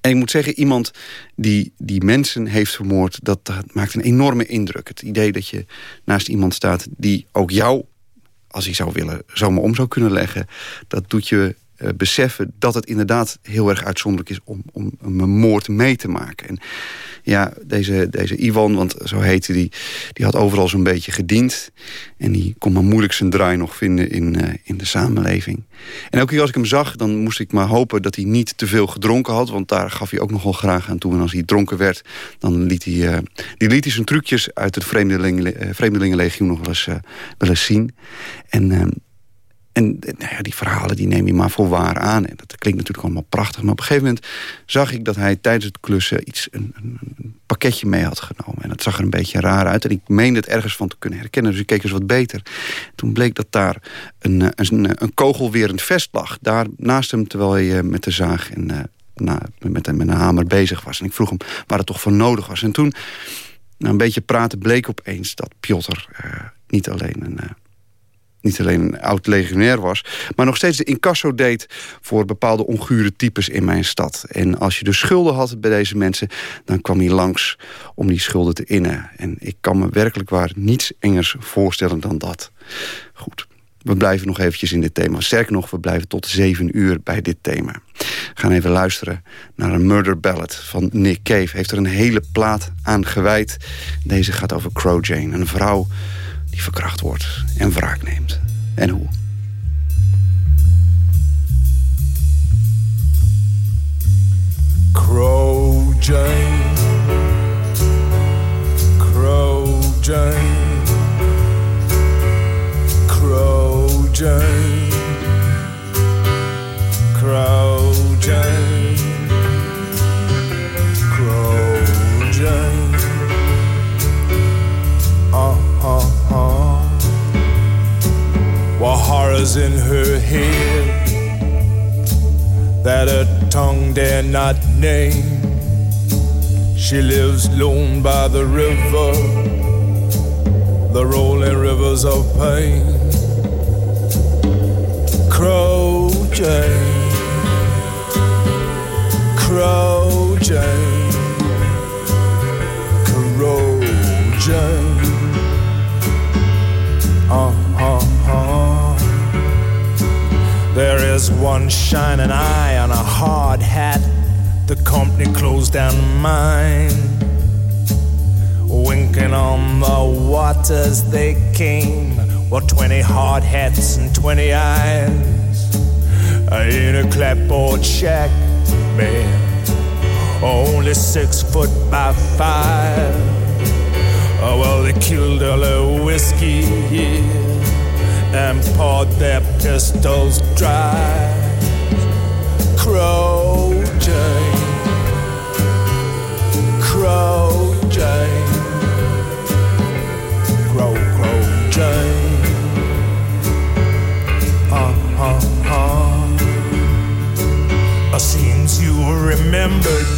En ik moet zeggen, iemand die, die mensen heeft vermoord... Dat, dat maakt een enorme indruk. Het idee dat je naast iemand staat die ook jou als hij zou willen, zomaar om zou kunnen leggen... dat doet je uh, beseffen dat het inderdaad heel erg uitzonderlijk is om, om een moord mee te maken. En ja, deze, deze Ivan, want zo heette die, die had overal zo'n beetje gediend. En die kon maar moeilijk zijn draai nog vinden in, uh, in de samenleving. En elke keer als ik hem zag, dan moest ik maar hopen dat hij niet te veel gedronken had. Want daar gaf hij ook nogal graag aan toe. En als hij dronken werd, dan liet hij, uh, die liet hij zijn trucjes uit het Vreemdelingen, Vreemdelingenlegioen nog wel eens, wel eens zien. En en nou ja, die verhalen die neem je maar voor waar aan. En dat klinkt natuurlijk allemaal prachtig. Maar op een gegeven moment zag ik dat hij tijdens het klussen... iets, een, een, pakketje mee had genomen. En dat zag er een beetje raar uit. En ik meende het ergens van te kunnen herkennen. Dus ik keek eens wat beter. Toen bleek dat daar een, een, een kogelwerend vest lag. Daar naast hem, terwijl hij eh, met de zaag en na, met, met een hamer bezig was. En ik vroeg hem waar het toch voor nodig was. En toen, na een beetje praten, bleek opeens dat Piotr niet alleen een niet alleen een oud legionair was... maar nog steeds de incasso deed voor bepaalde ongure types in mijn stad. En als je dus schulden had bij deze mensen... dan kwam hij langs om die schulden te innen. En ik kan me werkelijk waar niets engers voorstellen dan dat. Goed, we blijven nog eventjes in dit thema. Sterker nog, we blijven tot zeven uur bij dit thema. We gaan even luisteren naar een murder ballad van Nick Cave. Heeft er een hele plaat aan gewijd. Deze gaat over Crow Jane, een vrouw die verkracht wordt en wraak neemt. En hoe? Crow Jane, Crow Jane, Crow Jane, Crow Jane, Crow Jane. While horrors in her head that her tongue dare not name. She lives lone by the river, the rolling rivers of pain. Crow Jane, Crow Jane, Crow Jane. Uh huh. There is one shining eye on a hard hat. The company closed down mine. Winking on the waters they came. Well, 20 hard hats and 20 eyes. In a clapboard shack, man. Only six foot by five. Oh, well, they killed all the whiskey, yeah and poured their pistols dry. Crow Jane, Crow Jane, Crow Crow Jane. Uh huh huh. Seems you remembered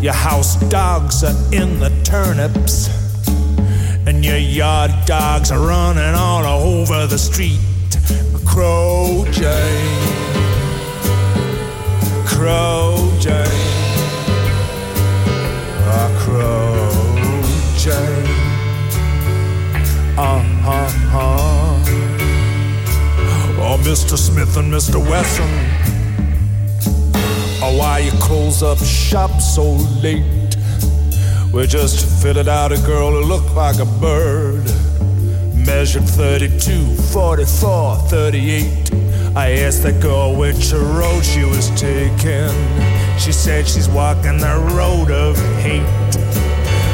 Your house dogs are in the turnips, and your yard dogs are running all over the street. Crow Jane, Crow Jane, ah, Crow Jane, ah, ah, ah. Oh, Mr. Smith and Mr. Wesson. Why you close up shop so late? We just fitted out a girl who looked like a bird. Measured 32, 44, 38. I asked that girl which road she was taking. She said she's walking the road of hate.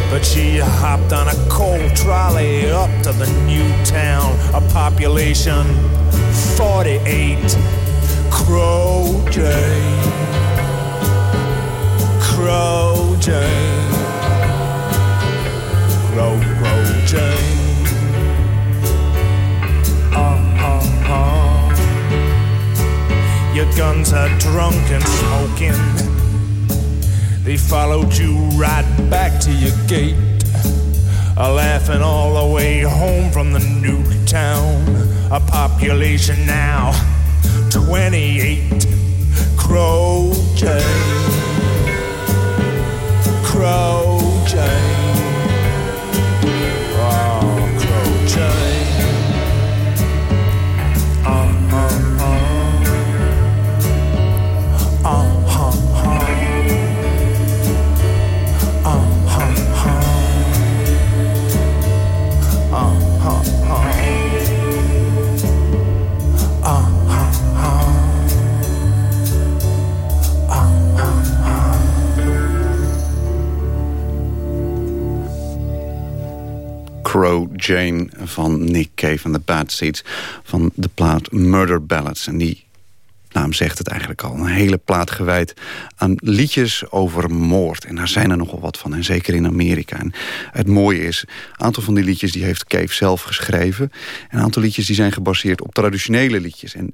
But she hopped on a coal trolley up to the new town, a population 48. Crow Jane. Crow Jane. Crow, Crow Jane. Uh-huh. Your guns are drunk and smoking. They followed you right back to your gate. A laughing all the way home from the new town. A population now 28. Crow Jane. Crow Jane van Nick Cave van de Bad Seeds... van de plaat Murder Ballads. En die naam zegt het eigenlijk al. Een hele plaat gewijd aan liedjes over moord. En daar zijn er nogal wat van. En zeker in Amerika. En het mooie is, een aantal van die liedjes die heeft Cave zelf geschreven. En een aantal liedjes die zijn gebaseerd op traditionele liedjes. En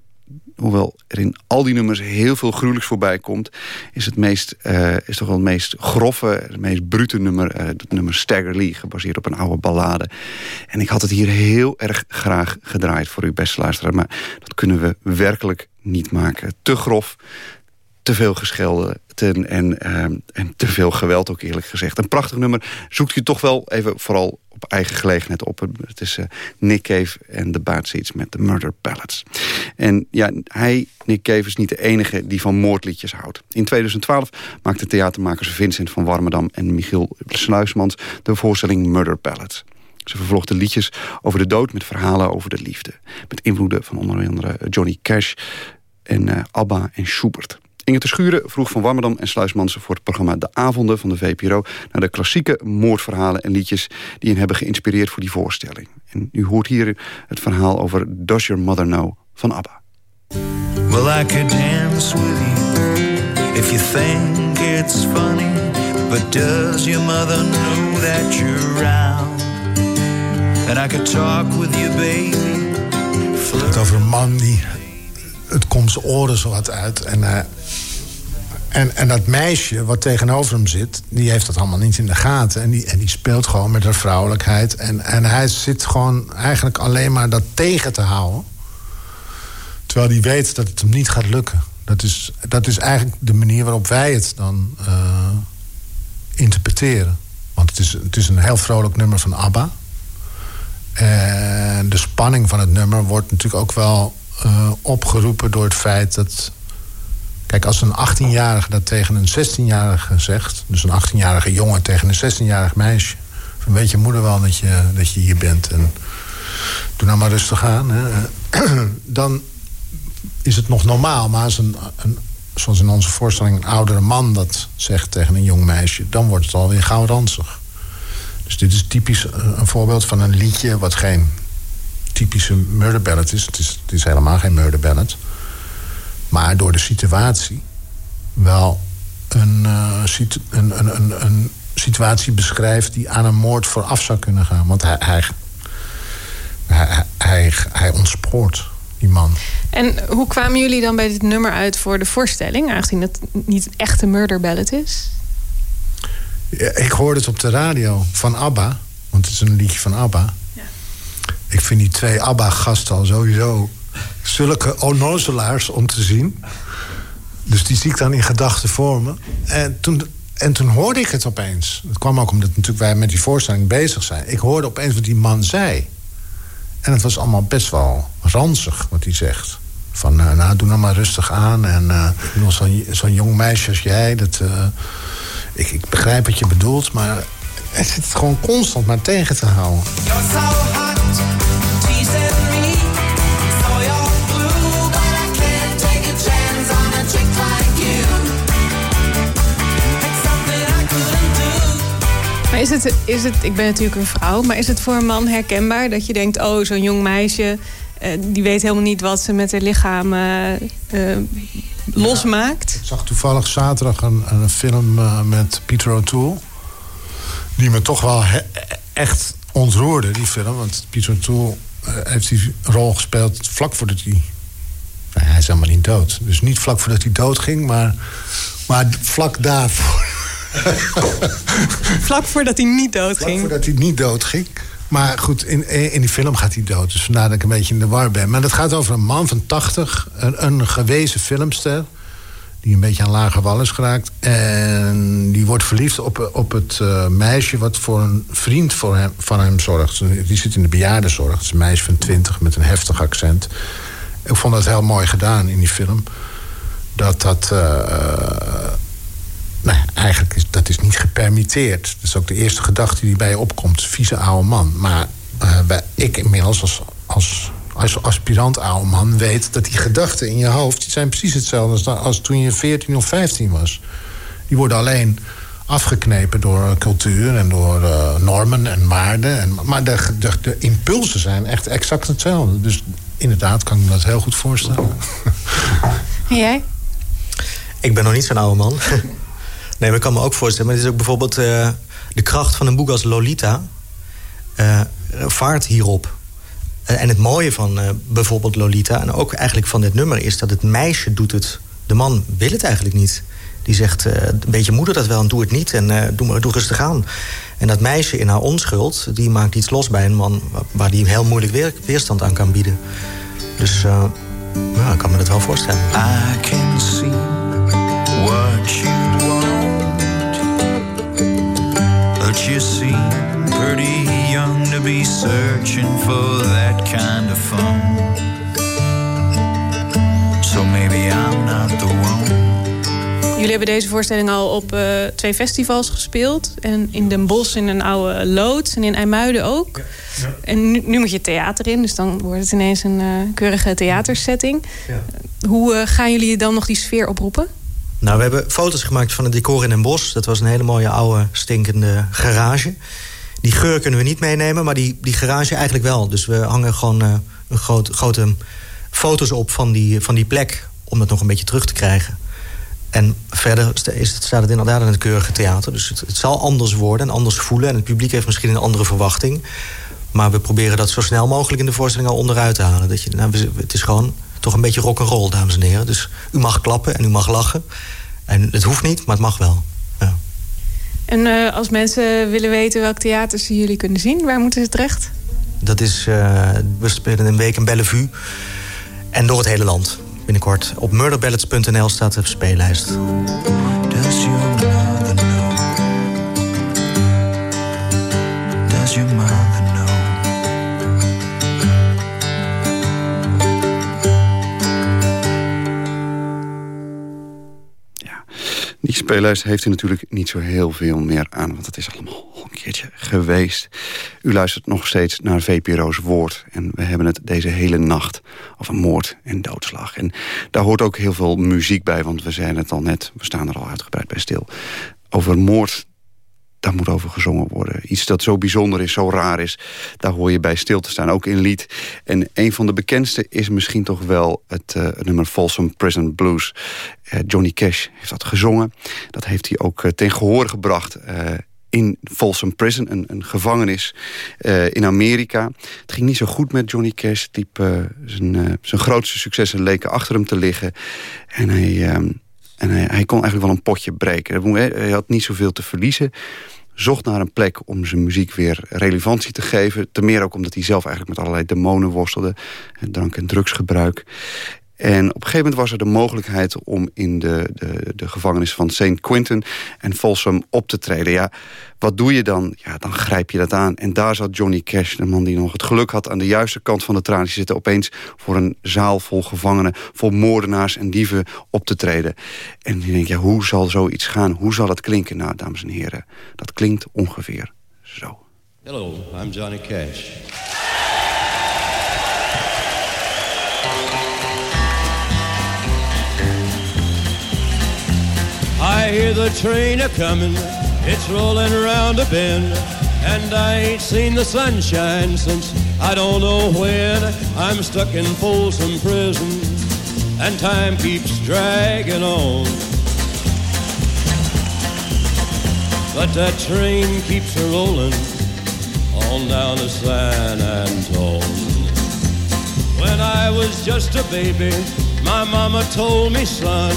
hoewel er in al die nummers heel veel gruwelijks voorbij komt... is het meest, eh, is toch wel het meest grove, het meest brute nummer... Uh, het nummer Stagger Lee, gebaseerd op een oude ballade. En ik had het hier heel erg graag gedraaid voor u, beste luisteraar. Maar dat kunnen we werkelijk niet maken. Te grof, te veel geschelden ten, en, uh, en te veel geweld ook eerlijk gezegd. Een prachtig nummer. Zoekt u toch wel even vooral eigen gelegenheid op. Het is uh, Nick Cave en de Seeds met de Murder Ballads. En ja, hij, Nick Cave, is niet de enige die van moordliedjes houdt. In 2012 maakten theatermakers Vincent van Warmerdam en Michiel Sluismans de voorstelling Murder Ballads. Ze vervlochten liedjes over de dood met verhalen over de liefde. Met invloeden van onder andere Johnny Cash en uh, ABBA en Schubert. Inge te Schuren vroeg van Warmerdam en Sluismansen voor het programma De Avonden van de VPRO... naar de klassieke moordverhalen en liedjes die hen hebben geïnspireerd voor die voorstelling. En u hoort hier het verhaal over Does Your Mother Know van ABBA. Well, I could dance with you if you think it's funny. But does your mother know that you're around? And I could talk with you, baby. Het over een man die... Het komt zijn oren zo wat uit. En, uh, en, en dat meisje wat tegenover hem zit... die heeft dat allemaal niet in de gaten. En die, en die speelt gewoon met haar vrouwelijkheid. En, en hij zit gewoon eigenlijk alleen maar dat tegen te houden. Terwijl hij weet dat het hem niet gaat lukken. Dat is, dat is eigenlijk de manier waarop wij het dan uh, interpreteren. Want het is, het is een heel vrolijk nummer van ABBA. En de spanning van het nummer wordt natuurlijk ook wel uh, opgeroepen door het feit dat... Kijk, als een 18-jarige dat tegen een 16-jarige zegt... dus een 18-jarige jongen tegen een 16-jarig meisje... dan weet je moeder wel dat je, dat je hier bent. En doe nou maar rustig aan. Hè. dan is het nog normaal. Maar als een, een, zoals in onze voorstelling een oudere man dat zegt tegen een jong meisje... dan wordt het alweer gauw ranzig. Dus dit is typisch een voorbeeld van een liedje... wat geen typische murder ballad is. Het is, het is helemaal geen murder ballad. Maar door de situatie wel een, uh, situ een, een, een, een, situatie beschrijft... die aan een moord vooraf zou kunnen gaan. Want hij, hij, hij, hij, hij ontspoort die man. En hoe kwamen jullie dan bij dit nummer uit voor de voorstelling... aangezien het niet echt een murder ballad is? Ja, ik hoorde het op de radio van ABBA. Want het is een liedje van ABBA. Ja. Ik vind die twee ABBA-gasten al sowieso... zulke onnozelaars om te zien. Dus die zie ik dan in gedachten vormen. En toen, en toen hoorde ik het opeens. Het kwam ook omdat natuurlijk wij met die voorstelling bezig zijn. Ik hoorde opeens wat die man zei. En het was allemaal best wel ranzig wat hij zegt. Van, uh, nou, doe nou maar rustig aan. En uh, zo'n zo jong meisje als jij, dat, uh, ik, ik begrijp wat je bedoelt... maar het zit gewoon constant maar tegen te houden. Is het, is het, ik ben natuurlijk een vrouw, maar is het voor een man herkenbaar dat je denkt: oh, zo'n jong meisje, uh, die weet helemaal niet wat ze met haar lichaam uh, uh, losmaakt? ik zag toevallig zaterdag een, een film met Peter O'Toole, die me toch wel echt ontroerde, die film. Want Peter O'Toole heeft die rol gespeeld vlak voordat hij. Nou, hij is helemaal niet dood. Dus niet vlak voordat hij dood ging, maar, maar vlak daarvoor. Vlak voordat hij niet doodging. Vlak voordat hij niet doodging. Maar goed, in, in die film gaat hij dood. Dus vandaar dat ik een beetje in de war ben. Maar dat gaat over een man van 80. Een, een gewezen filmster. Die een beetje aan lage wal is geraakt. En die wordt verliefd op, op het uh, meisje... wat voor een vriend voor hem, van hem zorgt. Die zit in de bejaardenzorg. Het is een meisje van 20 met een heftig accent. Ik vond dat heel mooi gedaan in die film. Dat dat... Uh, nou, eigenlijk is dat is niet gepermitteerd. Dat is ook de eerste gedachte die bij je opkomt. Vieze oude man. Maar uh, bij, ik inmiddels als, als, als aspirant oude man weet... dat die gedachten in je hoofd die zijn precies hetzelfde als, als toen je 14 of 15 was. Die worden alleen afgeknepen door cultuur en door uh, normen en waarden. En, maar de, de, de, impulsen zijn echt exact hetzelfde. Dus inderdaad kan ik me dat heel goed voorstellen. En jij? Ik ben nog niet zo'n oude man. Nee, ik kan me ook voorstellen. Maar het is ook bijvoorbeeld uh, de kracht van een boek als Lolita. Uh, vaart hierop. Uh, en het mooie van bijvoorbeeld Lolita... en ook eigenlijk van dit nummer is dat het meisje doet het. De man wil het eigenlijk niet. Die zegt, een beetje moeder dat wel en doe het niet. En doe, maar, doe rustig aan. En dat meisje in haar onschuld... die maakt iets los bij een man... waar die heel moeilijk weer, weerstand aan kan bieden. Dus ja, ik kan me dat wel voorstellen. I can see what But you seem pretty young to be searching for that kind of fun. So maybe I'm not the one. Jullie hebben deze voorstelling al op uh, twee festivals gespeeld. En in Den Bosch in een oude loods. En in IJmuiden ook. Ja. Ja. En nu, nu, moet je theater in. Dus dan wordt het ineens een uh, keurige theatersetting. Ja. Hoe uh, gaan jullie dan nog die sfeer oproepen? Nou, we hebben foto's gemaakt van het decor in Den Bosch. Dat was een hele mooie oude stinkende garage. Die geur kunnen we niet meenemen, maar die, die garage eigenlijk wel. Dus we hangen gewoon uh, een grote foto's op van die, van die plek... om dat nog een beetje terug te krijgen. En verder is het, staat het inderdaad in het keurige theater. Dus het, het zal anders worden en anders voelen. En het publiek heeft misschien een andere verwachting. Maar we proberen dat zo snel mogelijk in de voorstelling al onderuit te halen. Dat je, nou, het is gewoon toch een beetje rock and roll, dames en heren. Dus u mag klappen en u mag lachen. En het hoeft niet, maar het mag wel. Ja. En uh, als mensen willen weten welk theater ze jullie kunnen zien, waar moeten ze terecht? Dat is, uh, we spelen een week in Bellevue. En door het hele land, binnenkort. Op murderballads.nl staat de speellijst. Does your mother speellijst heeft u natuurlijk niet zo heel veel meer aan... want het is allemaal al een keertje geweest. U luistert nog steeds naar VPRO's Woord. En we hebben het deze hele nacht over moord en doodslag. En daar hoort ook heel veel muziek bij, want we zeiden het al net... we staan er al uitgebreid bij stil. Over moord daar moet over gezongen worden. Iets dat zo bijzonder is, zo raar is, daar hoor je bij stil te staan, ook in lied. En een van de bekendste is misschien toch wel het, uh, nummer Folsom Prison Blues. Uh, Johnny Cash heeft dat gezongen. Dat heeft hij ook uh, ten gehoor gebracht in Folsom Prison, een, een gevangenis in Amerika. Het ging niet zo goed met Johnny Cash. Diep, zijn, zijn grootste successen leken achter hem te liggen. En hij... En hij, hij, kon eigenlijk wel een potje breken. Hij had niet zoveel te verliezen zocht naar een plek om zijn muziek weer relevantie te geven. Ten meer ook omdat hij zelf eigenlijk met allerlei demonen worstelde. Drank- en drugsgebruik. En op een gegeven moment was er de mogelijkheid om in de, de, de gevangenis van St. Quentin en Folsom op te treden. Ja, wat doe je dan? Ja, dan grijp je dat aan. En daar zat Johnny Cash, de man die nog het geluk had... aan de juiste kant van de tralies zitten... opeens voor een zaal vol gevangenen, vol moordenaars en dieven op te treden. En je denkt, ja, hoe zal zoiets gaan? Hoe zal het klinken? Nou, dames en heren, dat klinkt ongeveer zo. Hello, I'm Johnny Cash. The train a comin', it's rollin' around a bend, and I ain't seen the sunshine since I don't know when. I'm stuck in Folsom Prison, and time keeps dragging on. But that train keeps a rollin' on down to San Antone. When I was just a baby, my mama told me, son,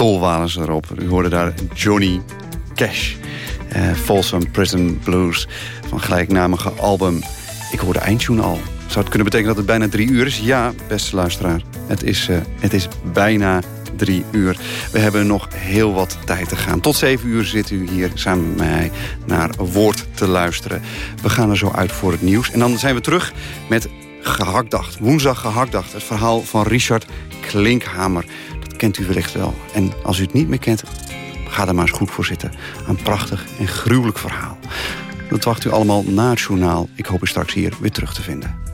Dol waren ze erop. U hoorde daar Johnny Cash. Uh, Folsom Prison Blues. Van gelijknamige album. Ik hoorde eindtune al. Zou het kunnen betekenen dat het bijna drie uur is? Ja, beste luisteraar. Het is, uh, het is bijna drie uur. We hebben nog heel wat tijd te gaan. Tot zeven uur zit u hier samen met mij naar Woord te luisteren. We gaan er zo uit voor het nieuws. En dan zijn we terug met Gehaktdag. Woensdag Gehaktdag. Het verhaal van Richard Klinkhamer. Kent u wellicht wel. En als u het niet meer kent, ga er maar eens goed voor zitten. Een prachtig en gruwelijk verhaal. Dat wacht u allemaal na het journaal. Ik hoop u straks hier weer terug te vinden.